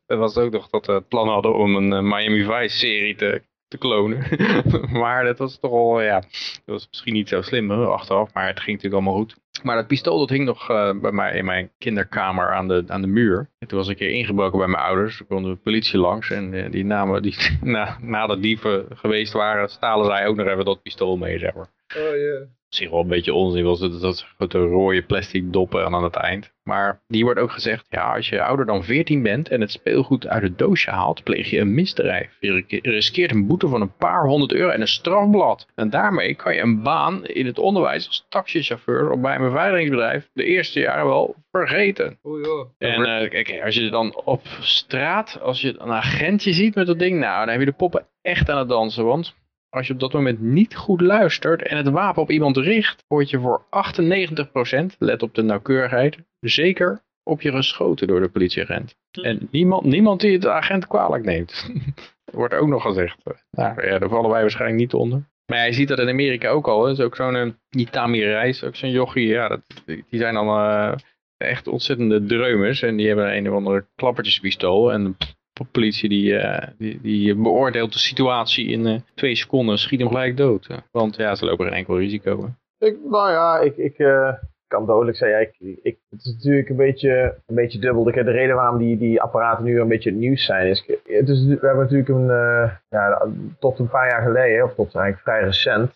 Dat was ook nog dat we het plan hadden om een eh, Miami Vice serie te, te klonen. [laughs] maar dat was toch al, ja, dat was misschien niet zo slim achteraf, maar het ging natuurlijk allemaal goed. Maar dat pistool dat hing nog eh, bij mij in mijn kinderkamer aan de, aan de muur. En toen was ik een keer ingebroken bij mijn ouders. Toen kwam de politie langs en eh, die namen, die, [laughs] na, nadat dieven geweest waren, stalen zij ook nog even dat pistool mee, zeg maar Oh, zich wel een beetje onzin was. Dat, dat grote rode plastic doppen aan het eind. Maar die wordt ook gezegd, ja, als je ouder dan 14 bent en het speelgoed uit het doosje haalt, pleeg je een misdrijf. Je riskeert een boete van een paar honderd euro en een strafblad. En daarmee kan je een baan in het onderwijs als taxichauffeur of bij een beveiligingsbedrijf de eerste jaren wel vergeten. Joh. En eh, kijk, als je dan op straat, als je een agentje ziet met dat ding, nou, dan heb je de poppen echt aan het dansen. Want als je op dat moment niet goed luistert en het wapen op iemand richt, word je voor 98%, let op de nauwkeurigheid, zeker op je geschoten door de politieagent. En niemand, niemand die het agent kwalijk neemt. [laughs] Wordt ook nog gezegd. Nou ja, daar vallen wij waarschijnlijk niet onder. Maar je ziet dat in Amerika ook al. hè. Dat is ook zo'n, eh, die Tamir Reis, ook zo'n jochie. Ja, dat, die zijn dan eh, echt ontzettende dreumers. En die hebben een of andere klappertjespistool. En politie die, eh, die, die beoordeelt de situatie in eh, twee seconden. Schiet hem gelijk dood. Want ja, ze lopen geen enkel risico. Ik, nou ja, ik, ik eh, kan dodelijk zijn. Ik, ik, het is natuurlijk een beetje, een beetje dubbel. De, de reden waarom die, die apparaten nu een beetje het nieuws zijn is... Het is we hebben natuurlijk een, ja, tot een paar jaar geleden, of tot eigenlijk vrij recent,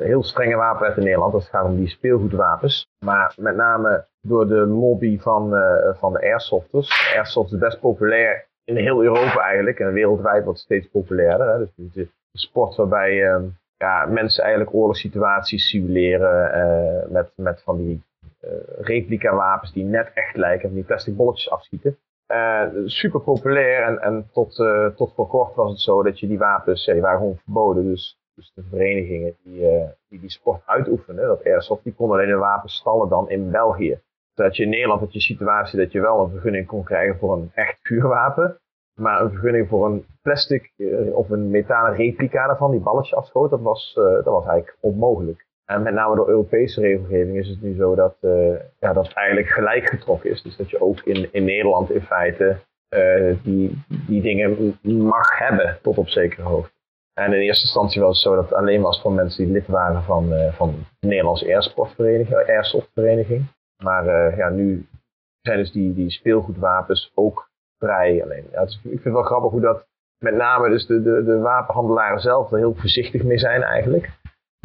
heel strenge wapenwet in Nederland. het gaat om die speelgoedwapens. Maar met name door de lobby van, van de airsofters. Airsoft is best populair in heel Europa eigenlijk. En wereldwijd wordt steeds populairder. Hè? Dus een sport waarbij... ehm, ja, mensen eigenlijk oorlogssituaties simuleren eh, met, met van die eh, replica wapens die net echt lijken, van die plastic bolletjes afschieten. Eh, super populair en, en tot, tot voor kort was het zo dat je die wapens, ja, die waren gewoon verboden. Dus, dus de verenigingen die, die die sport uitoefenen, dat airsoft, die konden alleen de wapens stallen dan in België. Dat je in Nederland had je situatie dat je wel een vergunning kon krijgen voor een echt vuurwapen. Maar een vergunning voor een plastic eh, of een metalen replica daarvan, die balletje afschoot, dat was, eh, dat was eigenlijk onmogelijk. En met name door Europese regelgeving is het nu zo dat eh, ja, dat eigenlijk gelijk getrokken is. Dus dat je ook in, in Nederland in feite die, die dingen mag hebben tot op zekere hoogte. En in eerste instantie was het zo dat het alleen was voor mensen die lid waren van, van de Nederlandse Airsportvereniging, Airsoftvereniging. Maar eh, ja, nu zijn dus die, die speelgoedwapens ook vrij. Alleen, ja, ik vind het wel grappig hoe dat met name dus de, de, de wapenhandelaren zelf er heel voorzichtig mee zijn eigenlijk.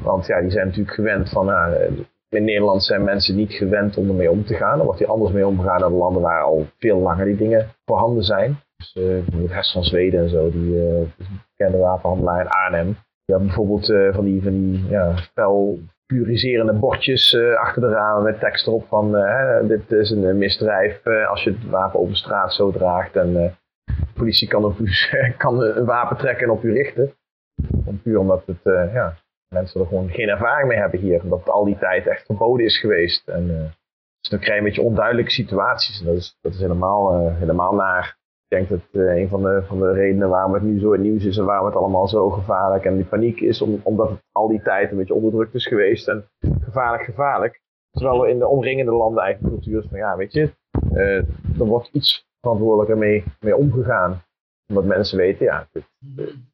Want ja, die zijn natuurlijk gewend van, nou, eh, in Nederland zijn mensen niet gewend om ermee om te gaan. Er wordt hier anders mee omgegaan dan de landen waar al veel langer die dingen voorhanden zijn. Dus uh, bijvoorbeeld Hess van Zweden en zo, die uh, bekende wapenhandelaar in Arnhem. Die had bijvoorbeeld van die, van die ja, puriserende bordjes achter de ramen met tekst erop van dit is een misdrijf als je het wapen over straat zo draagt en de politie kan, op u, [laughs] kan een wapen trekken en op u richten. Puur omdat het, ja, mensen er gewoon geen ervaring mee hebben hier. Omdat het al die tijd echt verboden is geweest. En, dus dan krijg je een beetje onduidelijke situaties. En dat is, dat is helemaal, helemaal naar. Ik denk dat uh, een van de, van de redenen waarom het nu zo in nieuws is en waarom het allemaal zo gevaarlijk en die paniek is, om, omdat het al die tijd een beetje onderdrukt is geweest en gevaarlijk, gevaarlijk. Terwijl er in de omringende landen eigenlijk cultuur is van, ja, weet je, uh, er wordt iets verantwoordelijker mee, mee omgegaan. Omdat mensen weten, ja, het,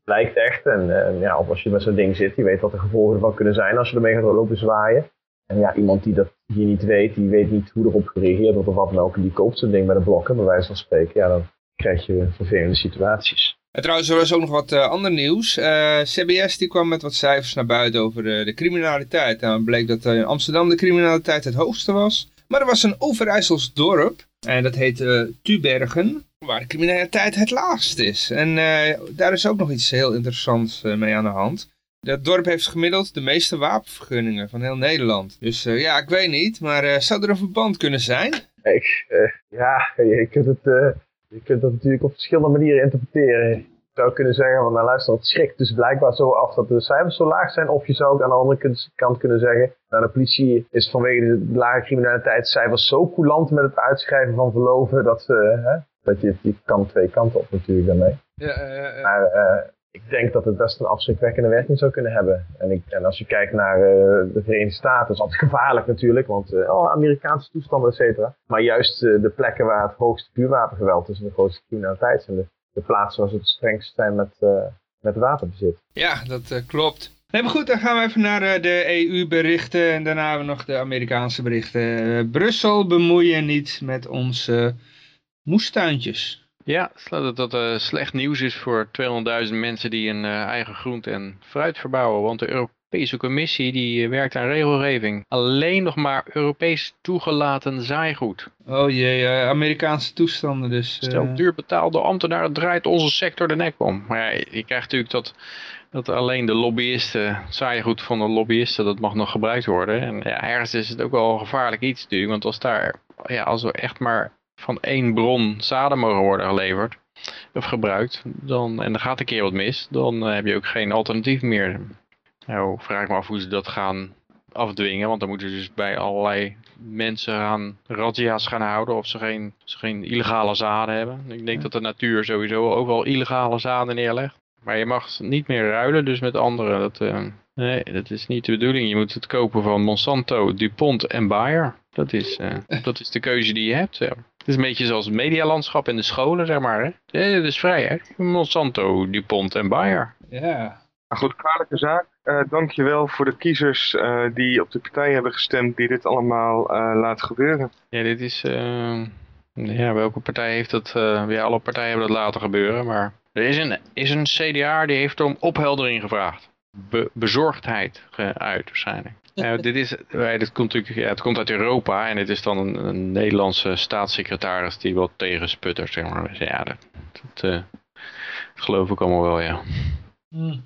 lijkt echt. En uh, ja, of als je met zo'n ding zit, je weet wat de gevolgen ervan kunnen zijn als je ermee gaat lopen zwaaien. En ja, iemand die dat hier niet weet, die weet niet hoe erop gereageerd wordt of wat dan ook. Die koopt zo'n ding met een blokken, bij wijze van spreken. Ja, dan krijg je vervelende situaties. En trouwens, er was ook nog wat uh, ander nieuws. Uh, CBS die kwam met wat cijfers naar buiten over de, de criminaliteit. En nou, het bleek dat in Amsterdam de criminaliteit het hoogste was. Maar er was een Overijssels dorp, en dat heet uh, Tubergen, waar de criminaliteit het laagst is. En daar is ook nog iets heel interessants mee aan de hand. Dat dorp heeft gemiddeld de meeste wapenvergunningen van heel Nederland. Dus ja, ik weet niet, maar zou er een verband kunnen zijn? Ik, ja, [laughs] je kunt het je kunt dat natuurlijk op verschillende manieren interpreteren. Je zou kunnen zeggen, van nou luister, het schrikt dus blijkbaar zo af dat de cijfers zo laag zijn. Of je zou ook aan de andere kant kunnen zeggen, nou de politie is vanwege de lage criminaliteitscijfers zo coulant met het uitschrijven van verloven dat, ze, hè, dat je, je kan twee kanten op natuurlijk daarmee. Ja, uh, uh, maar uh, ik denk dat het best een afschrikwekkende werking zou kunnen hebben. En, ik, en als je kijkt naar uh, de Verenigde Staten, is altijd [laughs] gevaarlijk natuurlijk, want uh, oh, Amerikaanse toestanden, et cetera. Maar juist uh, de plekken waar het hoogste vuurwapengeweld is en de grootste criminaliteit zijn de, de plaatsen waar ze het strengst zijn met, met wapenbezit. Ja, dat klopt. Nee, maar goed, dan gaan we even naar de EU-berichten en daarna hebben we nog de Amerikaanse berichten. Brussel bemoeien niet met onze moestuintjes. Ja, dat dat uh, slecht nieuws is voor 200.000 mensen die een uh, eigen groente en fruit verbouwen. Want de Europese Commissie die uh, werkt aan regelgeving. Alleen nog maar Europees toegelaten zaaigoed. Oh jee, Amerikaanse toestanden dus. Stel duur betaalde ambtenaren draait onze sector de nek om. Maar ja, je krijgt natuurlijk dat, dat alleen de lobbyisten, zaaigoed van de lobbyisten, dat mag nog gebruikt worden. En ja, ergens is het ook wel een gevaarlijk iets natuurlijk. Want als daar, ja, als we echt maar van één bron zaden mogen worden geleverd of gebruikt, dan, en er gaat een keer wat mis, dan heb je ook geen alternatief meer. Nou, vraag ik me af hoe ze dat gaan afdwingen, want dan moeten ze dus bij allerlei mensen gaan razzia's gaan houden of ze geen, ze geen illegale zaden hebben. Ik denk dat de natuur sowieso ook wel illegale zaden neerlegt. Maar je mag niet meer ruilen, dus met anderen. Dat, uh, nee, dat is niet de bedoeling. Je moet het kopen van Monsanto, DuPont en Bayer. Dat is, uh, [laughs] dat is de keuze die je hebt. Het is een beetje zoals het medialandschap in de scholen, zeg maar. Hè? Ja, dat is vrij, hè? Monsanto, DuPont en Bayer. Ja. Een goed, gevaarlijke zaak. Uh, dankjewel voor de kiezers uh, die op de partij hebben gestemd die dit allemaal uh, laat gebeuren. Ja, dit is... ja, welke partij heeft dat... ja, alle partijen hebben dat laten gebeuren, maar... Er is een, is een CDA die heeft om opheldering gevraagd. Be bezorgdheid geuit waarschijnlijk. Ja, [laughs] dit, is, dit komt natuurlijk, ja, het komt uit Europa en het is dan een, een Nederlandse staatssecretaris die wat tegensputtert, zeg maar. Dus ja, dat, dat, uh, geloof ik allemaal wel, ja. Hmm.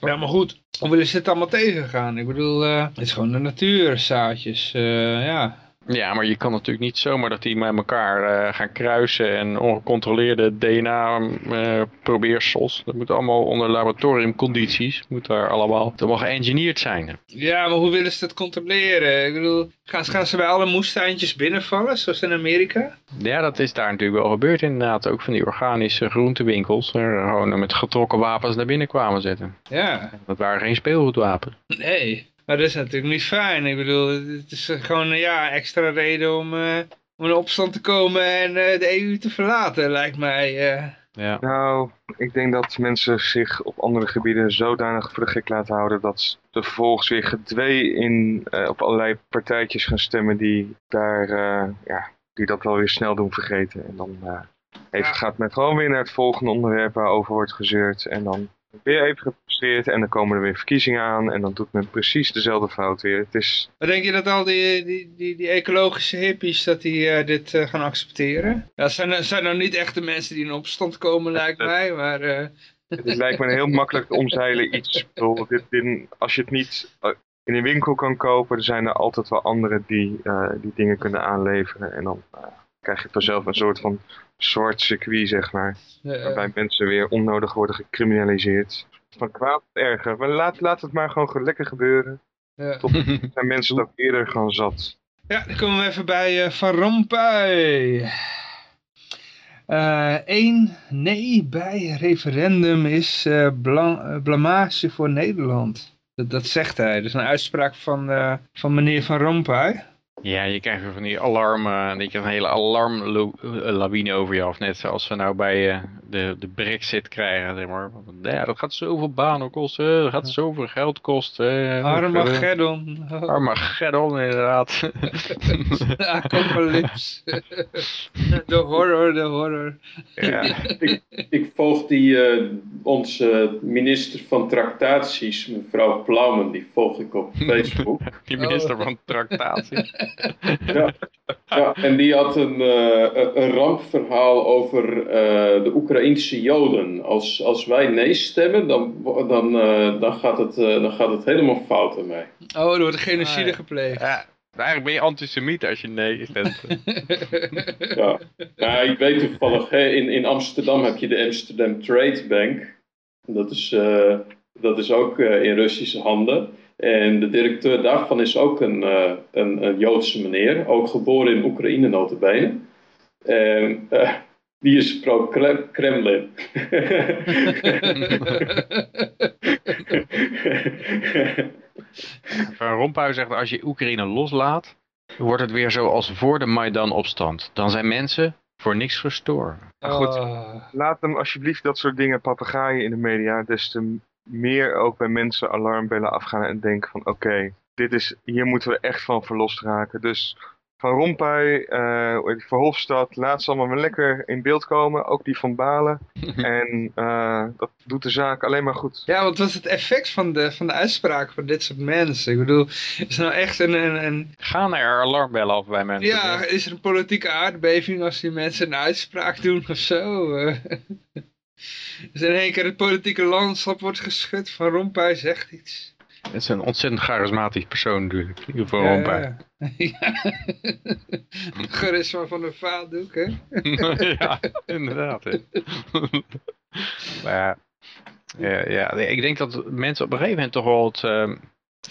Ja, maar goed, hoe willen ze het allemaal tegengaan? Ik bedoel, uh, het is gewoon de natuur, zaadjes, uh, ja. Ja, maar je kan natuurlijk niet zomaar dat die met elkaar uh, gaan kruisen en ongecontroleerde DNA-probeersels. Uh, dat moet allemaal onder laboratoriumcondities. Moet daar allemaal, dat mag geëngineerd zijn. Ja, maar hoe willen ze dat controleren? Ik bedoel, gaan, gaan ze bij alle moestuintjes binnenvallen, zoals in Amerika? Ja, dat is daar natuurlijk wel gebeurd inderdaad. Ook van die organische groentewinkels. Er gewoon met getrokken wapens naar binnen kwamen zitten. Ja. Dat waren geen speelgoedwapens. Nee. Maar dat is natuurlijk niet fijn. Ik bedoel, het is gewoon ja, extra reden om, uh, om in opstand te komen en uh, de EU te verlaten, lijkt mij. Uh. Ja. Nou, ik denk dat mensen zich op andere gebieden zodanig voor de gek laten houden dat ze vervolgens weer gedwee in, op allerlei partijtjes gaan stemmen die daar, ja, die dat wel weer snel doen vergeten. En dan heeft, gaat men gewoon weer naar het volgende onderwerp waarover wordt gezeurd en dan weer even gepresteerd en dan komen er weer verkiezingen aan en dan doet men precies dezelfde fout weer. Het is, Maar denk je dat al die, die, die, die ecologische hippies dat die eh, dit eh, gaan accepteren? Ja, zijn, zijn nou niet echt de mensen die in opstand komen, lijkt mij, maar... eh, het lijkt me een heel makkelijk te omzeilen iets. Ik bedoel, dit, dit- als je het niet in een winkel kan kopen, er zijn er altijd wel anderen die die dingen kunnen aanleveren. En dan krijg je vanzelf een soort van zwart circuit, zeg maar. eh, Waarbij mensen weer onnodig worden gecriminaliseerd. Van kwaad erger. Maar laat, laat het maar gewoon ge- lekker gebeuren. ja. Tot [laughs] zijn mensen ook eerder gewoon zat. Ja, dan komen we even bij eh, Van Rompuy. Eén nee bij referendum is eh, bla- eh, blamage voor Nederland. Dat, dat zegt hij. Dus een uitspraak van, eh, van meneer Van Rompuy. Ja, je krijgt weer van die alarmen, dat je een hele alarmlawine over je af. Net zoals we nou bij eh, de, de brexit krijgen, zeg maar. Ja, dat gaat zoveel banen kosten, dat gaat zoveel geld kosten. Armageddon. [laughs] Armageddon, inderdaad. [laughs] Apocalypse. [laughs] de horror, de horror. ja. ik, ik volg die, eh, onze minister van Tractaties, mevrouw Plaumen, die volg ik op Facebook. Die minister van tractatie. Ja. ja, en die had een, eh, een- rampverhaal over eh, de Oekraïnse Joden. Als, als wij nee stemmen, dan, dan, eh, dan, gaat, het, eh, dan gaat het helemaal fout ermee. Oh, er wordt een genocide Ah, ja. gepleegd. Ja, eigenlijk ben je antisemiet als je nee stemt. [laughs] Ja. Nou, ik weet toevallig, hè, in, in Amsterdam heb je de Amsterdam Trade Bank. Dat is, eh, dat is ook eh, in Russische handen. En de directeur daarvan is ook een, eh, een, een Joodse meneer, ook geboren in Oekraïne notabene. En eh, die is pro-Kremlin. Van [laughs] Rompuy zegt, als je Oekraïne loslaat, wordt het weer zoals voor de Maidan-opstand. Dan zijn mensen voor niks gestoord. Maar goed, Oh. laat hem alsjeblieft dat soort dingen papegaaien in de media. Des te meer ook bij mensen alarmbellen afgaan en denken van oké, dit is hier moeten we echt van verlost raken. Dus Van Rompuy, eh, Verhofstadt, laat ze allemaal maar lekker in beeld komen. Ook die van Balen. [laughs] en eh, dat doet de zaak alleen maar goed. Ja, wat was het effect van de, van de uitspraak van dit soort mensen? Ik bedoel, is er nou echt een, een, een Gaan er alarmbellen af bij mensen? ja, is er een politieke aardbeving als die mensen een uitspraak doen of zo? [laughs] [laughs] Dus in één keer het politieke landschap wordt geschud, Van Rompuy zegt iets. Het is een ontzettend charismatisch persoon natuurlijk. In ieder geval Ja, Rompuy. [laughs] ja. Charisma van de vaatdoek, hè? [laughs] ja, inderdaad. hè. maar ja, ja, ik denk dat mensen op een gegeven moment toch wel het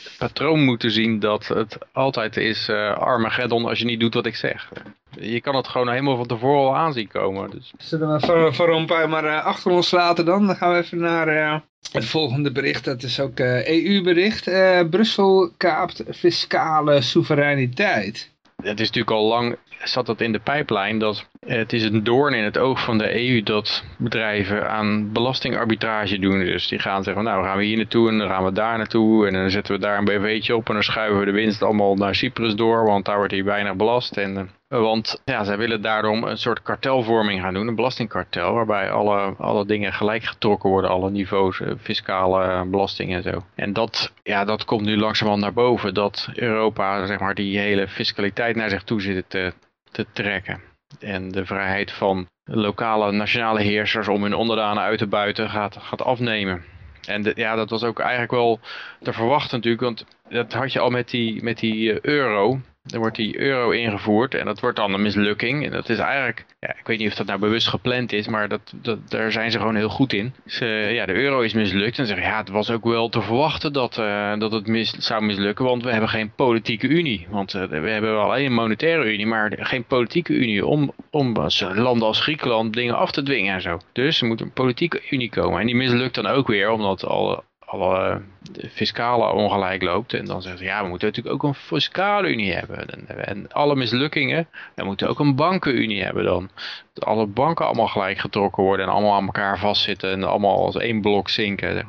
ehm, patroon moeten zien dat het altijd is eh Armageddon als je niet doet wat ik zeg. Je kan het gewoon helemaal van tevoren al aanzien komen. Dus Zullen we Van, van Rompuy maar eh, achter ons laten dan? Dan gaan we even naar eh, het volgende bericht. Dat is ook EU-bericht. Brussel kaapt fiscale soevereiniteit. het is natuurlijk al lang zat dat in de pijplijn dat het is een doorn in het oog van de EU dat bedrijven aan belastingarbitrage doen. Dus die gaan zeggen, nou gaan we hier naartoe en dan gaan we daar naartoe en dan zetten we daar een BV'tje op en dan schuiven we de winst allemaal naar Cyprus door, want daar wordt hier weinig belast. En, eh, want ja, zij willen daarom een soort kartelvorming gaan doen, een belastingkartel, waarbij alle, alle dingen gelijk getrokken worden, alle niveaus, eh, fiscale eh, belasting en zo. En dat, ja, dat komt nu langzamerhand naar boven, dat Europa zeg maar, die hele fiscaliteit naar zich toe zit te, te trekken. En de vrijheid van lokale nationale heersers om hun onderdanen uit te buiten gaat, gaat afnemen. En ja, dat was ook eigenlijk wel te verwachten natuurlijk, want dat had je al met die, met die eh, euro. Er wordt die euro ingevoerd en dat wordt dan een mislukking. En dat is eigenlijk, ja, ik weet niet of dat nou bewust gepland is, maar dat, dat, daar zijn ze gewoon heel goed in. Dus, eh, ja, de euro is mislukt en zeggen ja, het was ook wel te verwachten dat, eh, dat het zou mislukken, want we hebben geen politieke unie. Want eh, we hebben wel alleen een monetaire unie, maar geen politieke unie om, om als landen als Griekenland dingen af te dwingen en zo. Dus er moet een politieke unie komen en die mislukt dan ook weer, omdat alle alle fiscale ongelijk loopt. En dan zeggen ze, ja, we moeten natuurlijk ook een fiscale unie hebben. En, en alle mislukkingen, we moeten ook een bankenunie hebben dan. Dat alle banken allemaal gelijk getrokken worden en allemaal aan elkaar vastzitten en allemaal als één blok zinken.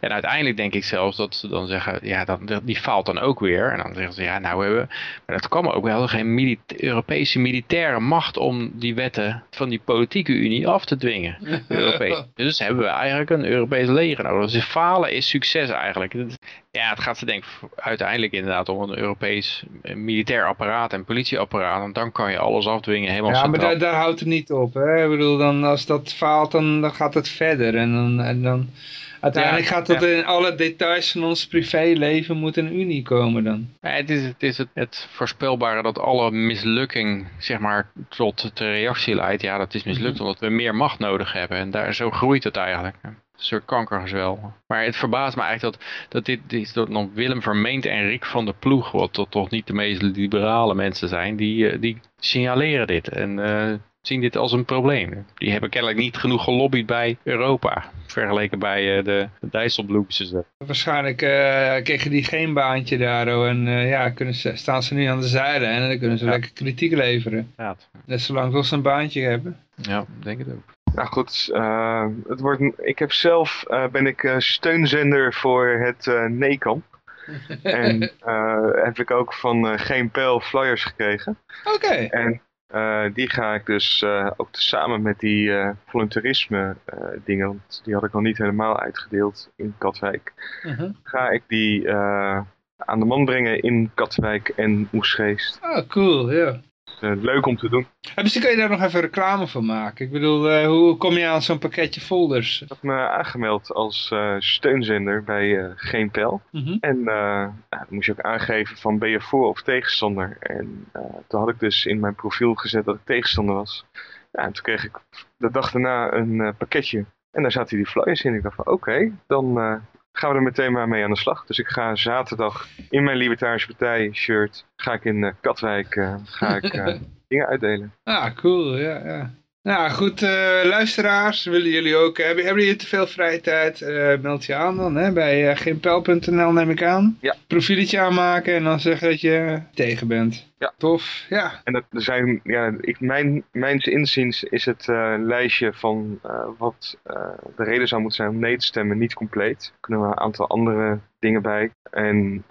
En uiteindelijk denk ik zelfs dat ze dan zeggen, ja, dat, die faalt dan ook weer. En dan zeggen ze, ja, nou we hebben, maar dat kwam ook wel geen Europese militaire macht om die wetten van die politieke unie af te dwingen. [laughs] dus hebben we eigenlijk een Europees leger nodig. Dus falen is succes eigenlijk. Ja, het gaat ze denk ik uiteindelijk inderdaad om een Europees militair apparaat en politieapparaat. En dan kan je alles afdwingen helemaal Ja, maar daar, daar, houdt het niet op. Hè? Ik bedoel, dan, als dat faalt, dan, dan gaat het verder. En dan, en dan uiteindelijk gaat het in alle details van ons privéleven moet een unie komen dan. Ja, het is, het, is het, het voorspelbare dat alle mislukking, zeg maar, tot de reactie leidt. Ja, dat is mislukt mhm. omdat we meer macht nodig hebben. En daar, zo groeit het eigenlijk een soort kankergezwel. Maar het verbaast me eigenlijk dat, dat dit, dit dat nog Willem Vermeend en Rick van der Ploeg, wat toch, niet de meest liberale mensen zijn, die, eh, die signaleren dit en uh, zien dit als een probleem. Die hebben kennelijk niet genoeg gelobbyd bij Europa, vergeleken bij uh, de, de. Waarschijnlijk uh, kregen die geen baantje daar en ja, kunnen ze, staan ze nu aan de zijde en dan kunnen ze lekker kritiek leveren. Ja. Net zolang ze een baantje hebben. Ja, denk het ook. Nou goed, uh, het wordt, ik heb zelf uh, ben ik uh, steunzender voor het NECAMP. [laughs] en heb ik ook van Geen Pijl flyers gekregen. Oké. En die ga ik dus ook samen met die voluntarisme dingen, want die had ik nog niet helemaal uitgedeeld in Katwijk. -huh. Ga ik die aan de man brengen in Katwijk en Oesgeest. Ah, cool, ja. Eh, leuk om te doen. En misschien kun je daar nog even reclame van maken. Ik bedoel, uh, hoe kom je aan zo'n pakketje folders? Ik heb me aangemeld als uh, steunzender bij Geen Pel. Mm -hmm. En nou, dan moest je ook aangeven van ben je voor of tegenstander. En toen had ik dus in mijn profiel gezet dat ik tegenstander was. Ja, en toen kreeg ik de dag daarna een pakketje. En daar zaten die flyers in. Ik dacht van oké, dan gaan we er meteen maar mee aan de slag. Dus ik ga zaterdag in mijn Libertarische Partij shirt, ga ik in uh, Katwijk uh, ga ik, uh, [laughs] dingen uitdelen. Ah, cool, ja, ja. Nou goed, luisteraars, willen jullie ook, hebben, hebben jullie te veel vrije tijd, meld je aan dan hè, bij geenpel.nl neem ik aan. Ja. Profieletje aanmaken en dan zeggen dat je tegen bent. Ja. Tof, ja. En dat zijn, ja, ik, mijn, mijns inziens is het uh, lijstje van uh, wat uh, de reden zou moeten zijn om nee te stemmen niet compleet. Er kunnen we een aantal andere dingen bij. En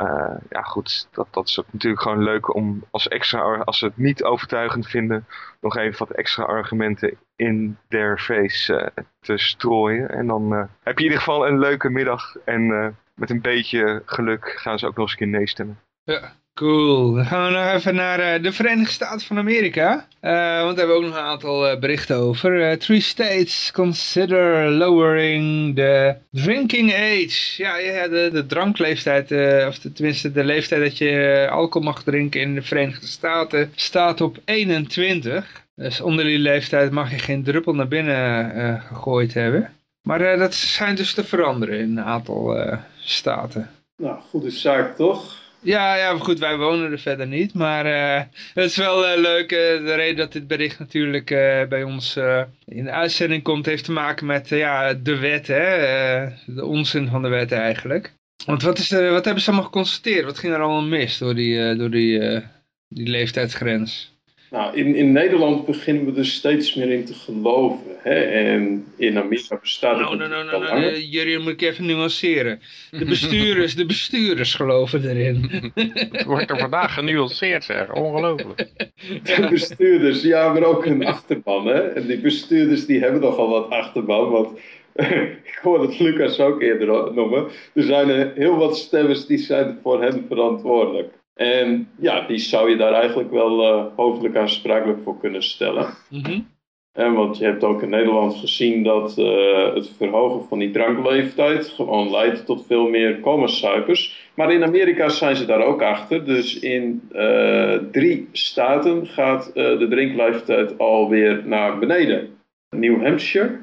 ja goed, dat, dat is natuurlijk gewoon leuk om als extra, als ze het niet overtuigend vinden, nog even wat extra argumenten in their face te strooien. En dan heb je in ieder geval een leuke middag en met een beetje geluk gaan ze ook nog eens een keer nee stemmen. Ja. Cool. Dan gaan we nog even naar uh, de Verenigde Staten van Amerika. Uh, want daar hebben we ook nog een aantal uh, berichten over. three states consider lowering the drinking age. Ja, de, de drankleeftijd, of tenminste de leeftijd dat je alcohol mag drinken in de Verenigde Staten, staat op 21. Dus onder die leeftijd mag je geen druppel naar binnen gegooid hebben. Maar dat schijnt dus te veranderen in een aantal staten. Nou, goede zaak toch? Ja, ja, goed, wij wonen er verder niet. Maar uh, het is wel uh, leuk. Uh, de reden dat dit bericht natuurlijk bij ons in de uitzending komt, heeft te maken met ja, de wet. Hè? de onzin van de wet eigenlijk. Want wat, is wat hebben ze allemaal geconstateerd? Wat ging er allemaal mis door die, door die, die leeftijdsgrens? Nou, in, in Nederland beginnen we er steeds meer in te geloven. Hè? En in Amerika bestaat het nou, nou, nou, nou, nou, Jullie moet ik even nuanceren. De bestuurders, de bestuurders geloven erin. Het wordt er vandaag genuanceerd, zeg. Ongelooflijk. De bestuurders, ja, maar ook een achterban. Hè? En die bestuurders die hebben nogal wat achterban. Want [laughs] ik hoorde het Lucas ook eerder noemen. Er zijn heel wat stemmers die zijn voor hen verantwoordelijk. En ja, die zou je daar eigenlijk wel uh, hoofdelijk aansprakelijk voor kunnen stellen. Mm en want je hebt ook in Nederland gezien dat uh, het verhogen van die drankleeftijd gewoon leidt tot veel meer kommersuipers. Maar in Amerika zijn ze daar ook achter. Dus in uh, drie staten gaat de drinkleeftijd alweer naar beneden. New Hampshire.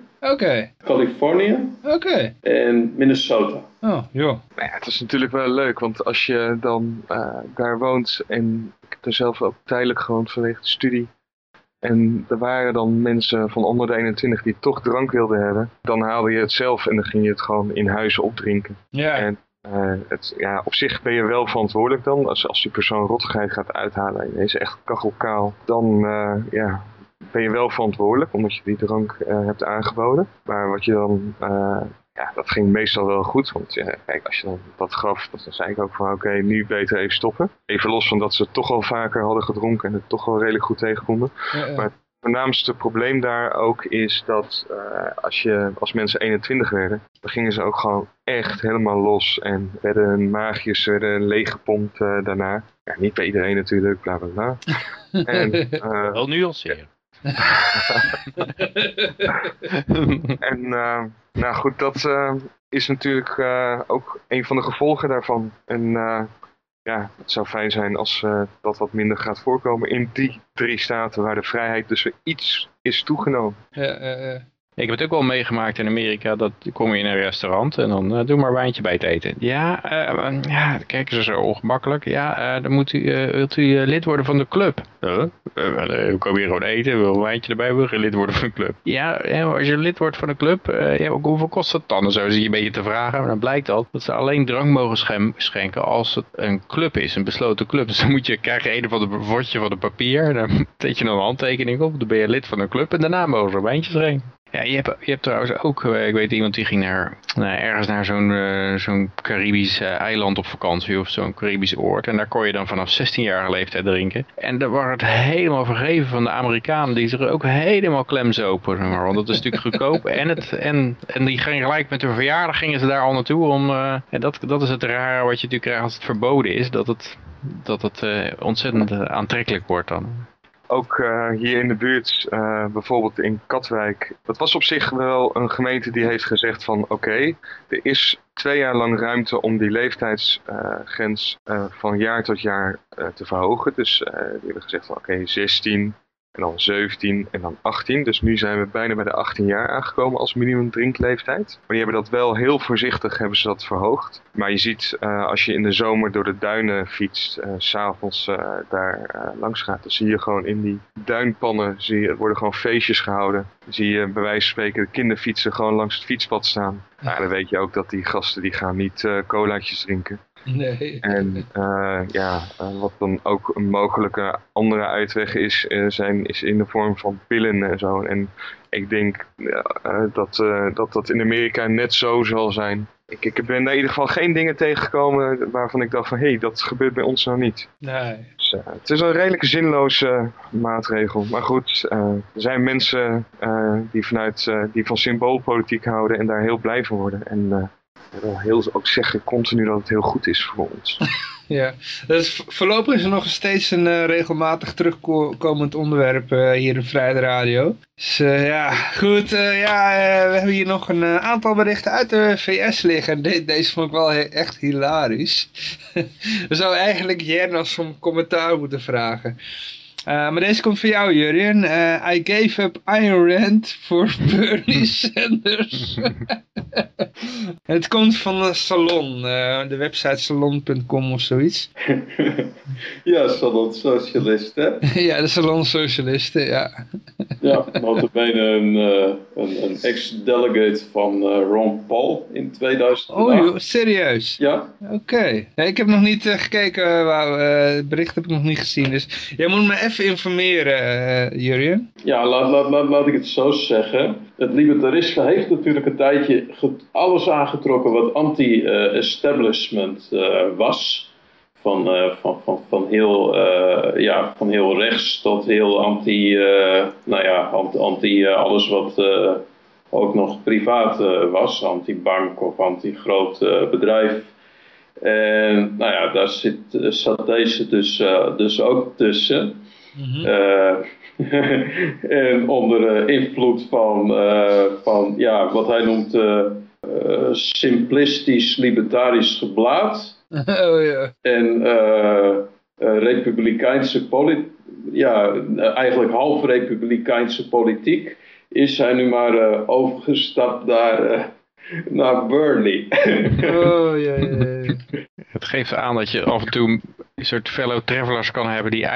Californië en Minnesota. Oh, joh. Nou ja, het is natuurlijk wel leuk, want als je dan uh, daar woont en ik heb er zelf ook tijdelijk gewoond vanwege de studie. En er waren dan mensen van onder de 21 die toch drank wilden hebben. Dan haalde je het zelf en dan ging je het gewoon in huis opdrinken. Ja. En uh, het, ja, op zich ben je wel verantwoordelijk dan. Als, als die persoon rottigheid gaat uithalen en is echt kachelkaal. Dan uh, ja, ben je wel verantwoordelijk omdat je die drank uh, hebt aangeboden. Maar wat je dan ja, dat ging meestal wel goed. Want ja, kijk, als je dan dat gaf, dan zei ik ook van oké, nu beter even stoppen. Even los van dat ze toch al vaker hadden gedronken en het toch wel redelijk goed tegenkonden. Ja, ja. Maar het voornaamste probleem daar ook is dat eh, als, je, als mensen 21 werden, dan gingen ze ook gewoon echt helemaal los en werden hun maagjes werden leeggepompt eh, daarna. Ja, niet bij iedereen natuurlijk, bla bla bla. [laughs] en, eh, Wel nuanceren. [laughs] en eh, nou goed, dat eh, is natuurlijk eh, ook een van de gevolgen daarvan. En ja, het zou fijn zijn als dat wat minder gaat voorkomen in die drie staten waar de vrijheid dus weer iets is toegenomen. Ja. Ik heb het ook wel meegemaakt in Amerika. Dat kom je in een restaurant en dan eh, doe maar een wijntje bij het eten. Ja, eh, ja kijken ze zo ongemakkelijk. Ja, dan moet u, wilt u lid worden van de club. Huh? We komen hier gewoon eten, willen een wijntje erbij, willen geen lid worden van de club. Ja, als je lid wordt van de club, ja, hoeveel kost dat dan? Dan zo zie je een beetje te vragen. Maar dan blijkt al dat ze alleen drank mogen schenken als het een club is, een besloten club. Dus dan moet je, krijg je een van de bordje van de papier, daar [laughs] zet je dan een handtekening op, dan ben je lid van een club en daarna mogen ze een wijntje schenken. Ja, je hebt, je hebt trouwens ook, eh, ik weet iemand die ging naar, ergens naar zo'n eh, zo'n Caribisch eh, eiland op vakantie of zo'n Caribisch oord. En daar kon je dan vanaf 16-jarige leeftijd drinken. En daar was het helemaal vergeven van de Amerikanen die zich ook helemaal klemzopen. Zeg maar. Want dat is natuurlijk goedkoop. [laughs] En, het, en, en die gingen gelijk met hun verjaardag gingen ze daar al naartoe. Om, en dat, dat is het rare wat je natuurlijk krijgt als het verboden is. Dat het, dat het ontzettend aantrekkelijk wordt dan. Ook eh, hier in de buurt, eh, bijvoorbeeld in Katwijk, dat was op zich wel een gemeente die heeft gezegd van oké, er is twee jaar lang ruimte om die leeftijdsgrens eh, van jaar tot jaar te verhogen. Dus die hebben gezegd van oké, 16 en dan 17 en dan 18. Dus nu zijn we bijna bij de 18 jaar aangekomen als minimum drinkleeftijd. Maar die hebben dat wel heel voorzichtig hebben ze dat verhoogd. Maar je ziet eh, als je in de zomer door de duinen fietst, s s'avonds eh, daar langs gaat, dan zie je gewoon in die duinpannen zie je, worden gewoon feestjes gehouden. Dan zie je bij wijze van spreken de kinderfietsen gewoon langs het fietspad staan. Nou, dan weet je ook dat die gasten die gaan niet colaatjes drinken. [laughs] Nee. En eh, ja, eh, wat dan ook een mogelijke andere uitweg is, eh, zijn, is in de vorm van pillen en zo. En ik denk dat, dat dat in Amerika net zo zal zijn. Ik, ik ben in ieder geval geen dingen tegengekomen waarvan ik dacht van hé, hey, dat gebeurt bij ons nou niet. Nee. Dus, het is een redelijk zinloze maatregel. Maar goed, er zijn mensen die, vanuit, die van symboolpolitiek houden en daar heel blij van worden. En heel, ook zeggen continu dat het heel goed is voor ons. [laughs] Ja, voorlopig is er nog steeds een eh, regelmatig terugkomend onderwerp eh, hier in Vrijde Radio. Dus eh, ja, goed, ja, we hebben hier nog een aantal berichten uit de VS liggen. De- deze vond ik wel echt hilarisch. [laughs] we zouden eigenlijk Jernas om commentaar moeten vragen. Eh, maar deze komt van jou, Jurjen. Eh, I gave up Iron Rand voor [laughs] Bernie [laughs] Sanders. [laughs] Het komt van een salon, eh, de website salon.com of zoiets. ja, salon socialist, hè? ja, de salon socialisten, ja. Ja, notabene een, een, een ex-delegate van Ron Paul in 2008. Oh joh, serieus? Ja, Oké. Nee, ik heb nog niet gekeken, uh, wauw, eh, het bericht heb ik nog niet gezien. Dus jij moet me even informeren, eh Jurjen. ja laat, laat, laat, laat ik het zo zeggen. Het libertarisme heeft natuurlijk een tijdje alles aangetrokken wat anti-establishment eh, was. Van, eh, van, van, van, heel, ja, van heel rechts tot heel anti, eh, nou ja, anti, alles wat ook nog privaat was. Anti-bank of anti-groot bedrijf. En nou ja, daar zit, zat deze dus, dus ook tussen. Eh, [laughs] en onder eh, invloed van, eh, van ja, wat hij noemt simplistisch libertarisch geblaad. [laughs] oh ja. En republikeinse politiek, ja, eigenlijk half republikeinse politiek, is hij nu maar overgestapt naar, naar Bernie. Oh ja, ja, ja. Het geeft aan dat je af en toe een soort fellow travelers kan hebben die,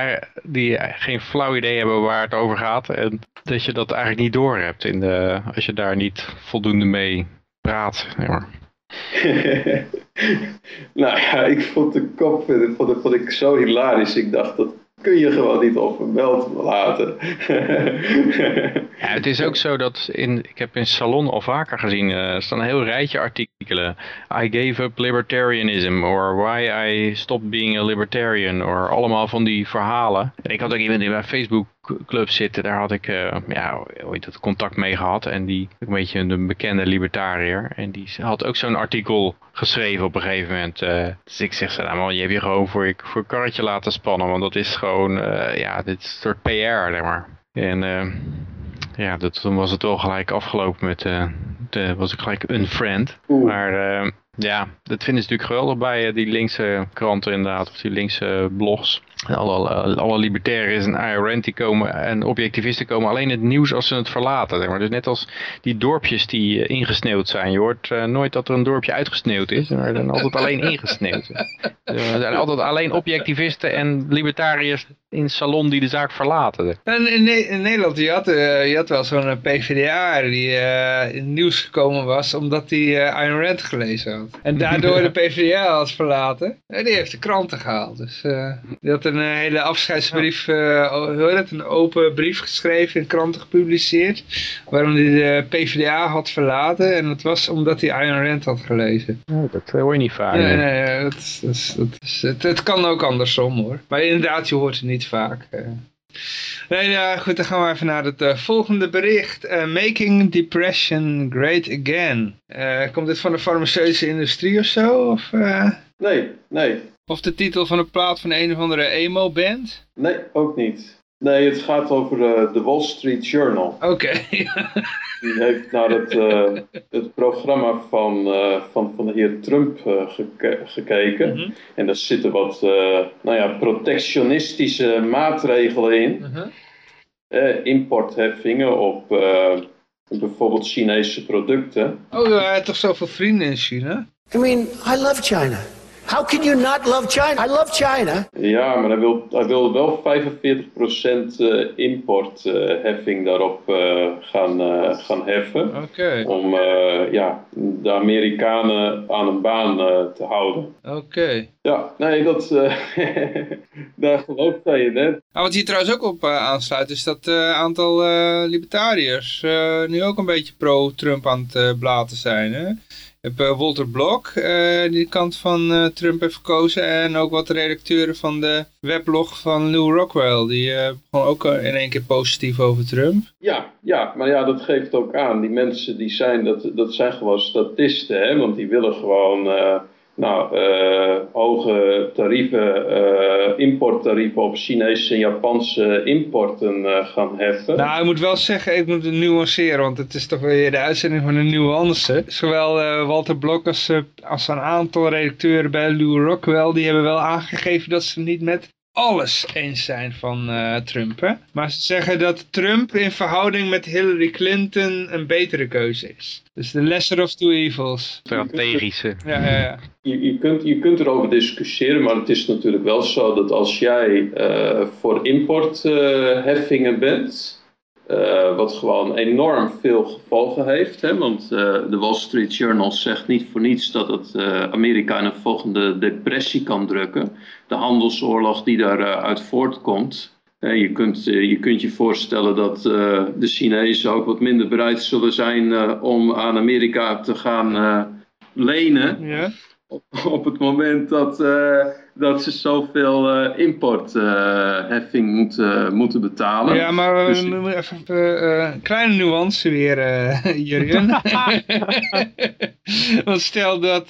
die geen flauw idee hebben waar het over gaat. En dat je dat eigenlijk niet doorhebt in de, als je daar niet voldoende mee praat. zeg maar. [laughs] nou ja, ik vond de kop vond, vond ik zo hilarisch. Ik dacht, dat kun je gewoon niet onvermeld laten. Ja, het is ook zo dat in, ik heb in Salon al vaker gezien, eh, er staan een heel rijtje artikelen. I gave up libertarianism, or why I stopped being a libertarian, or allemaal van die verhalen. En ik had ook iemand in mijn Facebook club zitten, daar had ik uh, ja, heet dat, contact mee gehad. En die, een beetje een bekende libertariër. En die had ook zo'n artikel geschreven op een gegeven moment. Uh, dus ik zeg, nou man, je hebt je gewoon voor je, voor karretje laten spannen. Want dat is gewoon, uh, ja, dit is een soort PR, zeg maar. En ja, dat, toen was het wel gelijk afgelopen met, de, was ik gelijk een friend. Maar ja, dat vinden ze natuurlijk geweldig bij die linkse kranten inderdaad, of die linkse blogs. Alle, alle libertariërs en Ayn die komen en objectivisten komen alleen het nieuws als ze het verlaten. Zeg maar. Dus net als die dorpjes die uh, ingesneeuwd zijn. Je hoort uh, nooit dat er een dorpje uitgesneeuwd is. Er zijn altijd alleen ingesneeuwd. er zijn altijd alleen objectivisten en libertariërs in salon die de zaak verlaten. En in, in Nederland, je had, uh, je had wel zo'n PvdA die in het nieuws gekomen was omdat hij Ayn Rand gelezen had. En daardoor [laughs] de PvdA had verlaten. En die heeft de kranten gehaald. Dus die had een hele afscheidsbrief, het, een open brief geschreven in kranten gepubliceerd. Waarom hij de PvdA had verlaten. En dat was omdat hij Ayn Rand had gelezen. Oh, dat hoor je niet vaak. Nee, nee, dat, dat, dat is, het, het, kan ook andersom hoor. Maar inderdaad, je hoort het niet vaak. Uh. Nee, ja, goed, dan gaan we even naar het uh, volgende bericht. Uh, Making Depression Great Again. Uh, komt dit van de farmaceutische industrie of zo? Of, Nee, nee. Of de titel van een plaat van een of andere emo-band? Nee, ook niet. Nee, het gaat over uh, de Wall Street Journal. Oké. [laughs] Die heeft naar het, uh, het programma van, uh, van, van de heer Trump geke gekeken. Mm -hmm. En daar zitten wat nou ja, protectionistische maatregelen in. Mm -hmm. importheffingen op bijvoorbeeld Chinese producten. Oh, hij heeft toch zoveel vrienden in China? I mean, I love China. How can you not love China? I love China. Ja, maar hij wil, hij wil wel 45% importheffing daarop uh, gaan, uh, gaan heffen. Okay. Om uh, ja, de Amerikanen aan een baan te houden. Oké. Okay. Ja, nee, dat, [laughs] daar gelooft hij in, hè. Nou, wat hier trouwens ook op aansluit is dat het aantal libertariërs nu ook een beetje pro-Trump aan het blaten zijn, hè. Je hebt uh, Walter Blok, uh, die kant van Trump heeft gekozen. En ook wat redacteuren van de weblog van Lou Rockwell. Die gewoon ook in één keer positief over Trump. Ja, ja, maar ja, dat geeft ook aan. Die mensen die zijn, dat, dat zijn gewoon statisten. Hè? Want die willen gewoon nou, uh, hoge tarieven, uh, importtarieven op Chinese en Japanse importen uh, gaan heffen. Nou, ik moet wel zeggen, ik moet het nuanceren, want het is toch weer de uitzending van een nuance. Zowel Walter Blok als, als een aantal redacteuren bij Lou Rockwell, die hebben wel aangegeven dat ze niet met alles eens zijn van uh, Trump. Hè? Maar ze zeggen dat Trump in verhouding met Hillary Clinton een betere keuze is. Dus de lesser of two evils. Strategische. Ja, ja, ja. Je, je, kunt, je kunt erover discussiëren, maar het is natuurlijk wel zo dat als jij uh, voor importheffingen uh, bent... Uh, wat gewoon enorm veel gevolgen heeft. Hè? Want uh, de Wall Street Journal zegt niet voor niets dat het uh, Amerika in een volgende depressie kan drukken. De handelsoorlog die daaruit voortkomt. je, kunt, je kunt je voorstellen dat de Chinezen ook wat minder bereid zullen zijn om aan Amerika te gaan lenen. Ja. Op, op, het moment dat dat ze zoveel uh, importheffing uh, moeten, moeten betalen. Ja, maar dus... we moeten even uh, een kleine nuance weer, [laughs] Jurgen. [laughs] Want stel dat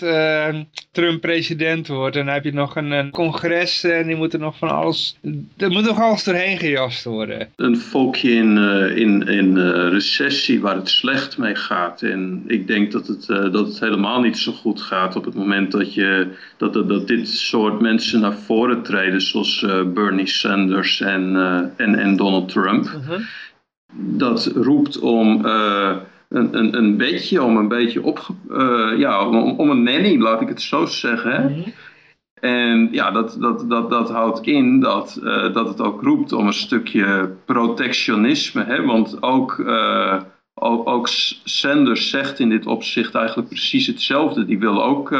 Trump president wordt en dan heb je nog een, een, congres en die moet er nog van alles, er moet nog alles doorheen gejast worden. Een volkje in, in, in recessie waar het slecht mee gaat en ik denk dat het, dat het helemaal niet zo goed gaat op het moment dat, je, dat, dat, dat dit soort mensen mensen naar voren treden, zoals uh, Bernie Sanders en, uh, en, en Donald Trump. -huh. Dat roept om uh, een, een, een beetje, om een beetje op, ja, om, om, een nanny, laat ik het zo zeggen. Hè? -huh. En ja, dat, dat, dat, dat houdt in dat, dat het ook roept om een stukje protectionisme. Hè? Want ook ook, ook Sanders zegt in dit opzicht eigenlijk precies hetzelfde. Die wil ook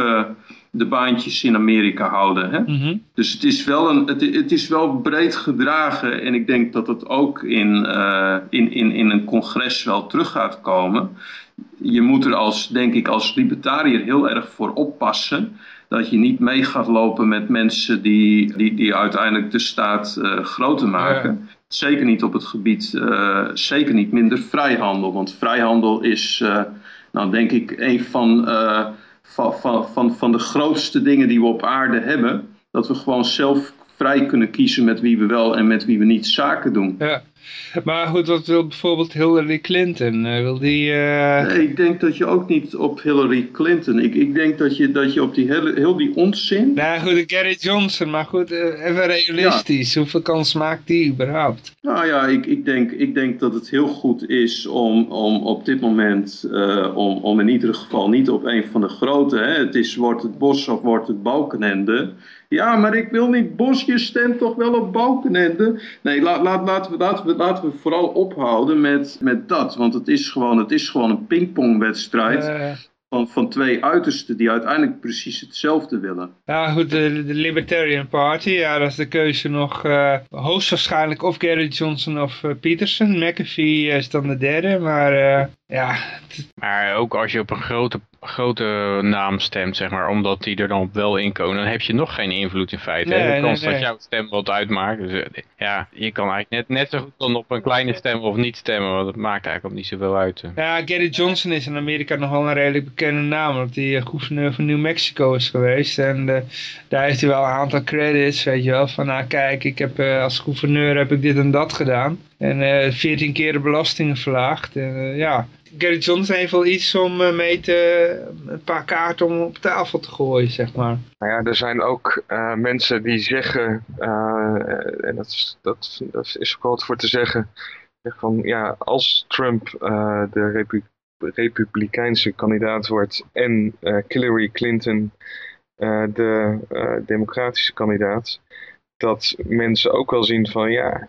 de baantjes in Amerika houden. Hè? Mhm. Dus het is, wel een, het, het, is wel breed gedragen en ik denk dat het ook in, uh, in, in, in een congres wel terug gaat komen. Je moet er als, denk ik, als libertariër heel erg voor oppassen dat je niet mee gaat lopen met mensen die, die, die uiteindelijk de staat uh, groter maken. Ja. Zeker niet op het gebied, uh, zeker niet minder vrijhandel. Want vrijhandel is, uh, nou denk ik, een van, van, van, van, van de grootste dingen die we op aarde hebben. Dat we gewoon zelf vrij kunnen kiezen met wie we wel en met wie we niet zaken doen. Ja. Maar goed, wat wil bijvoorbeeld Hillary Clinton? Uh, wil die... Uh... Nee, ik denk dat je ook niet op Hillary Clinton... Ik, ik denk dat je, dat je op die hele, heel die onzin... Nou goed, Gary Johnson, maar goed, uh, even realistisch. Ja. Hoeveel kans maakt die überhaupt? Nou ja, ik, ik, denk, ik denk dat het heel goed is om, om op dit moment... om, om in ieder geval niet op een van de grote... Hè, het is, wordt het Bos of wordt het Balkenende... Ja, maar ik wil niet Bos, je stemt toch wel op Balkenende? Nee, laat, laat, laten, we, laten, we, laten we vooral ophouden met, met dat. Want het is gewoon, het is gewoon een pingpongwedstrijd. Uh, van, van twee uitersten die uiteindelijk precies hetzelfde willen. Ja goed, de, de Libertarian Party, ja, dat is de keuze nog uh, hoogstwaarschijnlijk of Gary Johnson of uh, Peterson. McAfee is dan de derde, maar uh, ja. Maar ook als je op een grote, grote naam stemt, zeg maar, omdat die er dan wel in komen, dan heb je nog geen invloed in feite. Nee, de kans nee, nee. dat jouw stem wat uitmaakt. Dus ja, je kan eigenlijk net, net zo goed dan op een kleine stem of niet stemmen, want het maakt eigenlijk ook niet zoveel uit. Ja, Gary Johnson is in Amerika nog wel een redelijk bekende naam, omdat hij uh, gouverneur van New Mexico is geweest. En uh, daar heeft hij wel een aantal credits, weet je wel, van nou kijk, ik heb, uh, als gouverneur heb ik dit en dat gedaan. En 14 keer de belastingen verlaagd. En, ja, Gary Johnson heeft wel iets om uh, mee te, een paar kaarten om op tafel te gooien, zeg maar. Nou ja, er zijn ook uh, mensen die zeggen, uh, en dat is, dat, dat is ook wat voor te zeggen, van ja, als Trump de Repu Republikeinse kandidaat wordt en Hillary Clinton de Democratische kandidaat, dat mensen ook wel zien van ja,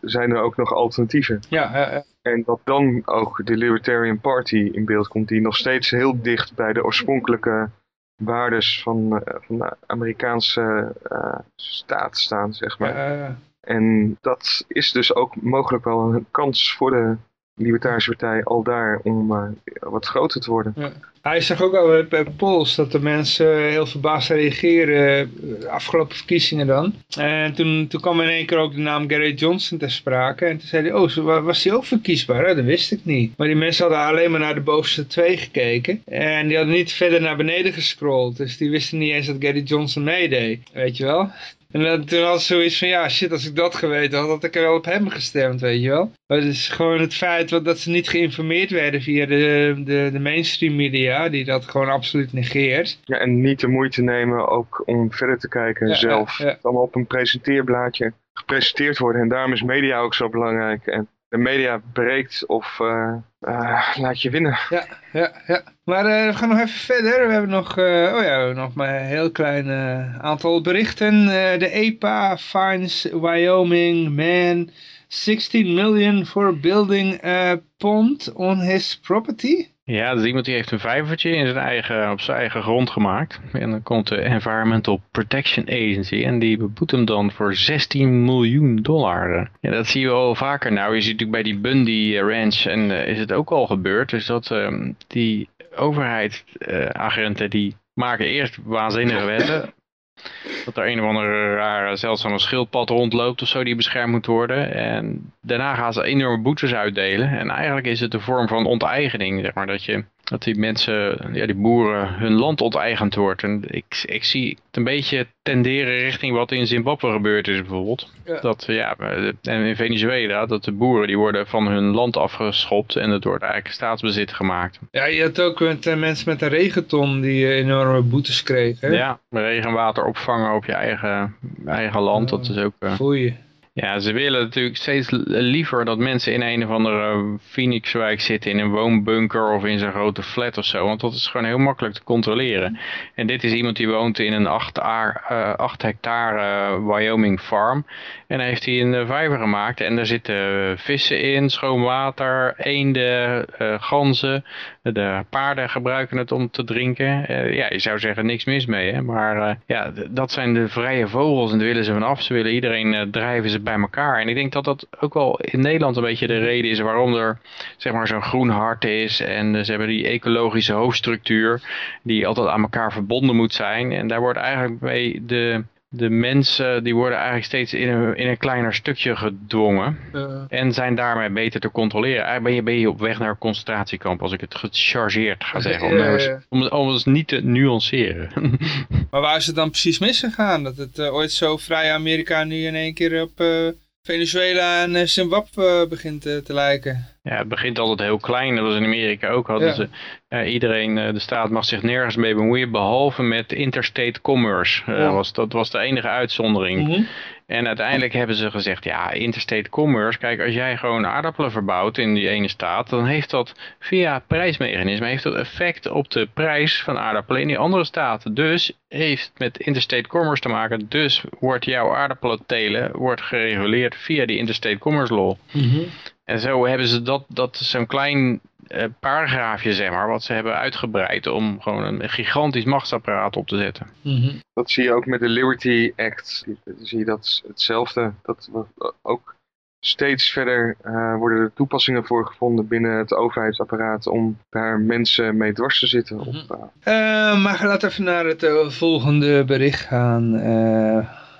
zijn er ook nog alternatieven. Ja, ja. En dat dan ook de Libertarian Party in beeld komt, die nog steeds heel dicht bij de oorspronkelijke waardes van, uh, van de Amerikaanse uh, staat staan, zeg maar. Ja, en dat is dus ook mogelijk wel een kans voor de Libertarische Partij al daar om uh, wat groter te worden. Hij zag ook al bij polls dat de mensen heel verbaasd reageren, afgelopen verkiezingen dan. En toen, toen kwam in één keer ook de naam Gary Johnson ter sprake. En toen zei hij, oh, was hij ook verkiesbaar? Dat wist ik niet. Maar die mensen hadden alleen maar naar de bovenste twee gekeken. En die hadden niet verder naar beneden gescrolld. Dus die wisten niet eens dat Gary Johnson meedeed. Weet je wel? En dan, toen had ze zoiets van, ja shit, als ik dat geweten had, had ik er wel op hem gestemd, weet je wel. Maar het is gewoon het feit dat, ze niet geïnformeerd werden via de, de, de mainstream media, die dat gewoon absoluut negeert. Ja, en niet de moeite nemen ook om verder te kijken Ja, zelf. ja, ja. Het allemaal op een presenteerblaadje gepresenteerd worden. En daarom is media ook zo belangrijk. En de media breekt of uh, uh, laat je winnen. Ja, ja, ja. Maar uh, we gaan nog even verder. We hebben nog, oh ja, nog maar een heel klein aantal berichten. de EPA finds Wyoming man 16 million for building a pond on his property. Ja, dus iemand die heeft een vijvertje in zijn eigen, op zijn eigen grond gemaakt. En dan komt de Environmental Protection Agency en die beboet hem dan voor 16 miljoen dollar. Ja, dat zien we al vaker. Nou, je ziet natuurlijk bij die Bundy Ranch en is het ook al gebeurd. Dus dat uh, die overheidsagenten uh, die maken eerst waanzinnige wetten. Dat er een of andere rare zeldzame schildpad rondloopt of zo die beschermd moet worden. En daarna gaan ze enorme boetes uitdelen. En eigenlijk is het een vorm van onteigening, zeg maar. Dat, je, dat die mensen, ja, die boeren, hun land onteigend wordt. En ik, ik zie het een beetje tenderen richting wat in Zimbabwe gebeurd is bijvoorbeeld. Ja. Dat, ja, en in Venezuela, dat de boeren die worden van hun land afgeschopt. En dat wordt eigenlijk staatsbezit gemaakt. Ja, je had ook met, uh, mensen met een regenton die uh, enorme boetes kregen. Hè? Ja, regenwater opvangen op je eigen, eigen land, dat is ook... Uh... Ja, ze willen natuurlijk steeds liever dat mensen in een of andere Phoenixwijk zitten in een woonbunker of in zijn grote flat of zo. Want dat is gewoon heel makkelijk te controleren. En dit is iemand die woont in een 8, uh, 8 hectare Wyoming farm. En daar heeft hij een vijver gemaakt en daar zitten vissen in, schoon water, eenden, ganzen. De paarden gebruiken het om te drinken. Uh, ja, je zou zeggen niks mis mee. Hè? Maar uh, ja, dat zijn de vrije vogels en daar willen ze vanaf. Ze willen iedereen drijven ze bij elkaar. En ik denk dat dat ook wel in Nederland een beetje de reden is waarom er zeg maar zo'n groen hart is. En ze hebben die ecologische hoofdstructuur die altijd aan elkaar verbonden moet zijn. En daar wordt eigenlijk mee de de mensen die worden eigenlijk steeds in een, in een kleiner stukje gedwongen. En zijn daarmee beter te controleren. Eigenlijk ben je, ben je op weg naar een concentratiekamp, als ik het gechargeerd ga zeggen. Om, nou eens, om, om eens niet te nuanceren. [laughs] maar waar is het dan precies misgegaan? Dat het uh, ooit zo vrij Amerika nu in één keer op uh, Venezuela en Zimbabwe begint te lijken? Ja, het begint altijd heel klein. Dat was in Amerika ook. Hadden ze, uh, iedereen, uh, de staat mag zich nergens mee bemoeien, behalve met interstate commerce. Uh, was, dat was de enige uitzondering. Mm -hmm. En uiteindelijk hebben ze gezegd, ja, interstate commerce, kijk, als jij gewoon aardappelen verbouwt in die ene staat, dan heeft dat via prijsmechanisme, heeft dat effect op de prijs van aardappelen in die andere staat. Dus heeft met interstate commerce te maken, dus wordt jouw aardappelen telen, wordt gereguleerd via die interstate commerce law. Mm -hmm. En zo hebben ze dat, dat zo'n klein uh, paragraafje, zeg maar, wat ze hebben uitgebreid om gewoon een gigantisch machtsapparaat op te zetten. Mm -hmm. Dat zie je ook met de Liberty Act, zie je dat hetzelfde, dat ook steeds verder uh, worden er toepassingen voor gevonden binnen het overheidsapparaat om daar mensen mee dwars te zitten. Mm -hmm. op, uh... uh, maar laten we even naar het volgende bericht gaan.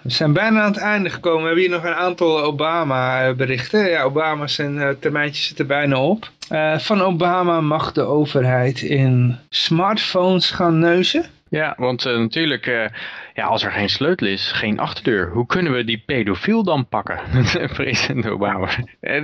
We zijn bijna aan het einde gekomen. We hebben hier nog een aantal Obama-berichten. Ja, Obama zijn uh, termijntje zit er bijna op. Uh, van Obama mag de overheid in smartphones gaan neuzen. Ja, want uh, natuurlijk, ja, als er geen sleutel is, geen achterdeur. Hoe kunnen we die pedofiel dan pakken? [laughs] President Obama.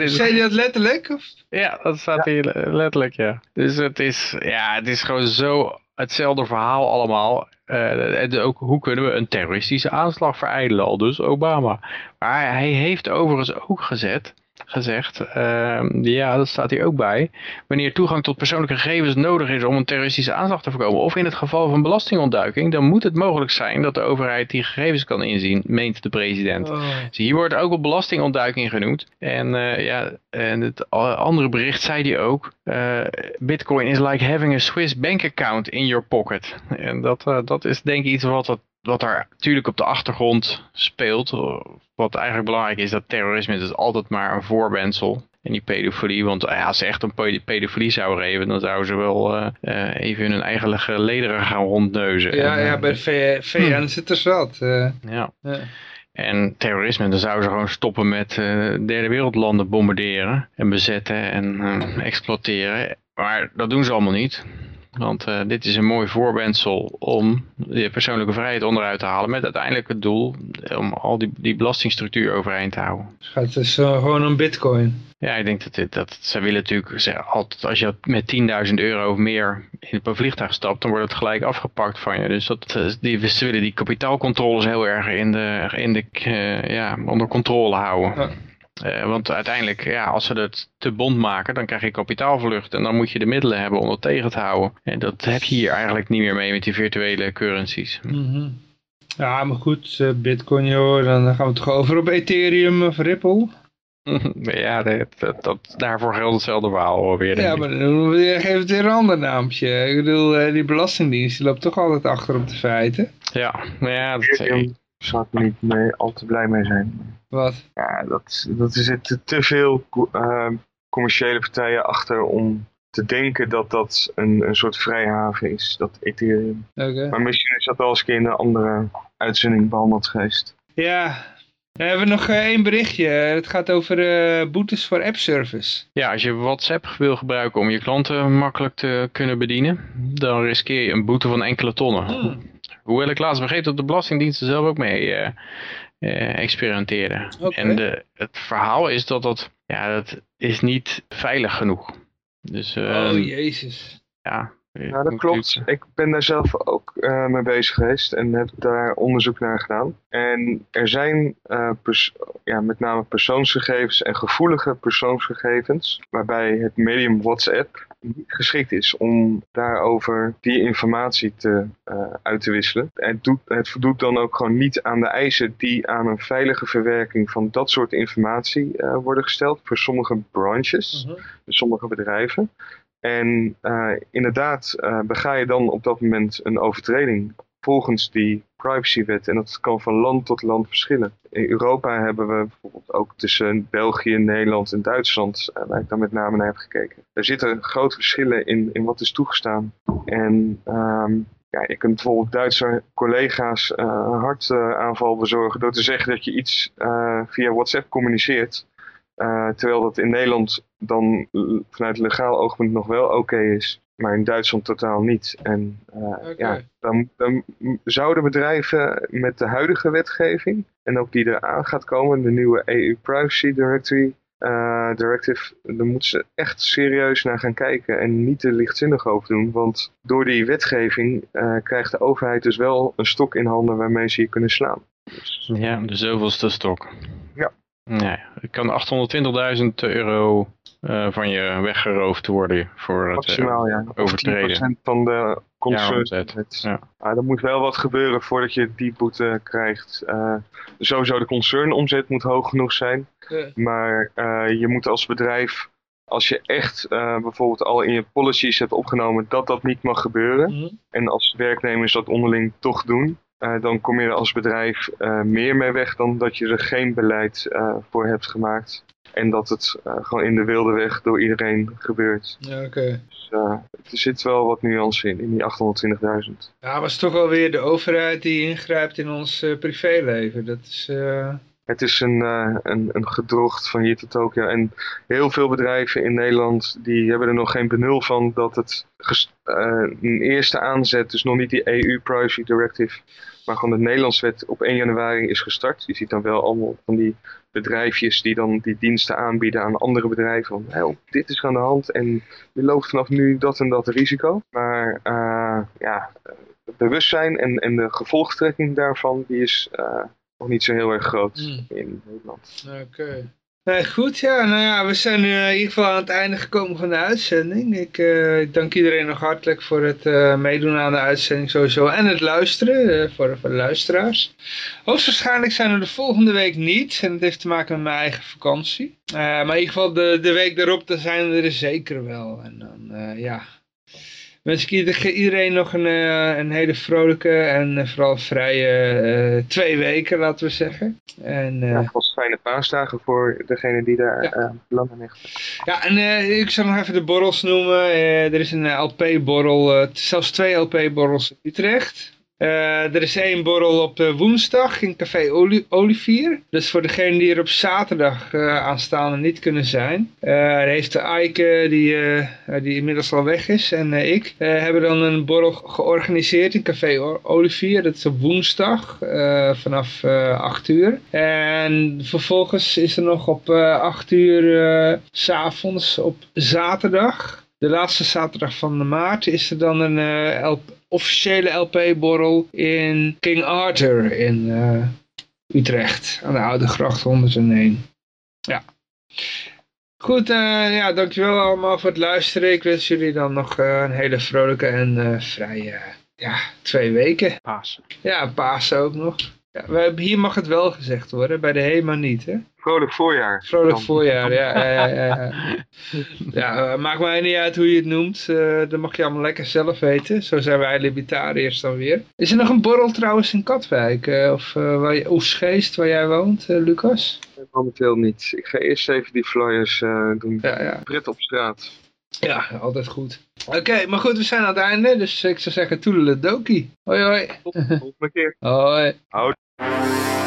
Zei je dat letterlijk? Of? Ja, dat staat ja. hier letterlijk, ja. Dus het is, ja, het is gewoon zo hetzelfde verhaal allemaal. Uh, ook hoe kunnen we een terroristische aanslag verijdelen, al dus Obama. Maar hij heeft overigens ook gezet, gezegd, uh, ja dat staat hier ook bij, wanneer toegang tot persoonlijke gegevens nodig is om een terroristische aanslag te voorkomen, of in het geval van belastingontduiking, dan moet het mogelijk zijn dat de overheid die gegevens kan inzien, meent de president. Oh. Dus hier wordt ook al belastingontduiking genoemd. En uh, ja, en het andere bericht zei hij ook, uh, bitcoin is like having a Swiss bank account in your pocket. En dat, uh, dat is denk ik iets wat, wat, er natuurlijk op de achtergrond speelt. Wat eigenlijk belangrijk is, dat terrorisme is altijd maar een voorwendsel. En die pedofilie, want ja, als ze echt een pedofilie zouden geven, dan zouden ze wel uh, uh, even hun eigen lederen gaan rondneuzen. Ja, en, ja bij de VN hm. zit er zat. Uh, ja. ja. En terrorisme, dan zouden ze gewoon stoppen met derde wereldlanden bombarderen en bezetten en exploiteren. Maar dat doen ze allemaal niet. Want uh, dit is een mooi voorwendsel om je persoonlijke vrijheid onderuit te halen. Met uiteindelijk het doel om al die, die belastingstructuur overeind te houden. Het gaat dus uh, gewoon om bitcoin. Ja, ik denk dat, dit, dat ze willen natuurlijk zeggen, altijd als je met 10.000 euro of meer in een vliegtuig stapt, dan wordt het gelijk afgepakt van je. Dus dat, die, ze willen die kapitaalcontroles heel erg in de, in de, uh, ja, onder controle houden. Ja. Uh, want uiteindelijk, ja, als ze het te bond maken, dan krijg je kapitaalvlucht. En dan moet je de middelen hebben om dat tegen te houden. En dat heb je hier eigenlijk niet meer mee met die virtuele currencies. Mm -hmm. Ja, maar goed, bitcoin joh, dan gaan we toch over op Ethereum of Ripple. [laughs] ja, dat, dat, dat, daarvoor geldt hetzelfde verhaal weer. Ja, maar dan geef het weer een ander naampje. Ik bedoel, die belastingdienst die loopt toch altijd achter op de feiten. Ja, maar ja, dat is zou ik niet mee, al te blij mee zijn. Wat? Ja, dat, dat er zitten te veel uh, commerciële partijen achter om te denken dat dat een, een soort vrijhaven is, dat Ethereum. Okay. Maar misschien is dat wel eens een keer in een andere uitzending behandeld geweest. Ja, we hebben nog uh, één berichtje. Het gaat over uh, boetes voor appservice. Ja, als je WhatsApp wil gebruiken om je klanten makkelijk te kunnen bedienen, dan riskeer je een boete van enkele tonnen. Hmm. Hoewel ik laatst begreep dat de Belastingdiensten zelf ook mee uh, uh. Okay. En de, het verhaal is dat dat, ja, dat is niet veilig genoeg. Dus, uh, oh jezus. Ja, Ja, dat klopt. Ik ben daar zelf ook uh, mee bezig geweest en heb daar onderzoek naar gedaan. En er zijn uh, ja, met name persoonsgegevens en gevoelige persoonsgegevens, waarbij het medium WhatsApp niet geschikt is om daarover die informatie te, uh, uit te wisselen. Het, doet, het voldoet dan ook gewoon niet aan de eisen die aan een veilige verwerking van dat soort informatie worden gesteld voor sommige branches, -hmm. sommige bedrijven. En uh, inderdaad uh, bega je dan op dat moment een overtreding volgens die privacywet. En dat kan van land tot land verschillen. In Europa hebben we bijvoorbeeld ook tussen België, Nederland en Duitsland, uh, waar ik dan met name naar heb gekeken. Er zitten grote verschillen in, in wat is toegestaan. En um, ja, je kunt bijvoorbeeld Duitse collega's uh, een hartaanval bezorgen door te zeggen dat je iets via WhatsApp communiceert. Terwijl dat in Nederland dan vanuit legaal oogpunt nog wel oké is, maar in Duitsland totaal niet. En uh, okay. ja, dan, dan zouden bedrijven met de huidige wetgeving, en ook die eraan gaat komen, de nieuwe EU Privacy Directory, uh, Directive, dan moeten ze echt serieus naar gaan kijken en niet te lichtzinnig over doen. Want door die wetgeving krijgt de overheid dus wel een stok in handen waarmee ze je kunnen slaan. Dus... Ja, de zoveelste stok. Ja. Nee, het kan 820.000 euro uh, van je weggeroofd worden voor Maximaal, het uh, ja. overtreden. 10% van de concern. Ja, ja. Ah, er moet wel wat gebeuren voordat je die boete krijgt. Uh, sowieso de concernomzet moet hoog genoeg zijn. Ja. Maar je moet als bedrijf, als je echt bijvoorbeeld al in je policies hebt opgenomen dat dat niet mag gebeuren. Mhm. En als werknemers dat onderling toch doen. Uh, dan kom je er als bedrijf uh, meer mee weg dan dat je er geen beleid uh, voor hebt gemaakt. En dat het gewoon in de wilde weg door iedereen gebeurt. Ja, oké. Okay. Dus er zit wel wat nuance in, in die 820.000. Ja, maar het is toch wel weer de overheid die ingrijpt in ons privéleven. Dat is... Het is een, uh, een, een gedrocht van hier tot Tokio. En heel veel bedrijven in Nederland die hebben er nog geen benul van dat het uh, een eerste aanzet, dus nog niet die EU Privacy Directive, maar gewoon de Nederlandse wet op 1 januari is gestart. Je ziet dan wel allemaal van die bedrijfjes die dan die diensten aanbieden aan andere bedrijven. Van, dit is aan de hand en je loopt vanaf nu dat en dat risico. Maar uh, ja, het bewustzijn en, en de gevolgtrekking daarvan, die is nog niet zo heel erg groot mm. in Nederland. Oké. Okay. Nee, goed, ja, nou ja, we zijn nu in ieder geval aan het einde gekomen van de uitzending. Ik, uh, ik dank iedereen nog hartelijk voor het uh, meedoen aan de uitzending sowieso en het luisteren uh, voor, voor de luisteraars. Hoogstwaarschijnlijk zijn we de volgende week niet en dat heeft te maken met mijn eigen vakantie. maar in ieder geval de, de week daarop, dan zijn we er zeker wel. En dan, ja, wens ik iedereen nog een, een hele vrolijke en vooral vrije uh, twee weken, laten we zeggen. En, ja, fijne paasdagen voor degene die daar ja. belang aan. Ja, en ik zal nog even de borrels noemen. er is een LP-borrel, zelfs twee LP-borrels in Utrecht. Uh, er is één borrel op uh, woensdag in Café Oli Olivier. Dus voor degenen die er op zaterdag uh, aanstaande niet kunnen zijn. heeft de Eike, die, die inmiddels al weg is, en ik, hebben dan een borrel georganiseerd in Café Olivier. Dat is op woensdag vanaf 8 uur. En vervolgens is er nog op 8 uur s s'avonds op zaterdag de laatste zaterdag van de maart is er dan een uh, officiële LP-borrel in King Arthur in uh, Utrecht. Aan de Oude Gracht 101. Ja. Goed, uh, ja, dankjewel allemaal voor het luisteren. Ik wens jullie dan nog een hele vrolijke en vrije ja, twee weken. Pasen. Ja, Pasen ook nog. Ja, hier mag het wel gezegd worden, bij de HEMA niet, hè? Vrolijk voorjaar. Vrolijk voorjaar, ja. ja, ja, ja. uh, maakt mij niet uit hoe je het noemt. Uh, dat mag je allemaal lekker zelf weten. Zo zijn wij libertariërs dan weer. Is er nog een borrel trouwens in Katwijk? Uh, of waar je, Oesgeest, waar jij woont, Lucas? Momenteel niet. Ik ga eerst even die flyers doen. Ja, ja. Op straat. Ja, altijd goed. Oké, okay, maar goed, we zijn aan het einde. Dus ik zou zeggen, toedeledokie. Hoi hoi. Tot de volgende keer. Hoi. Hoi.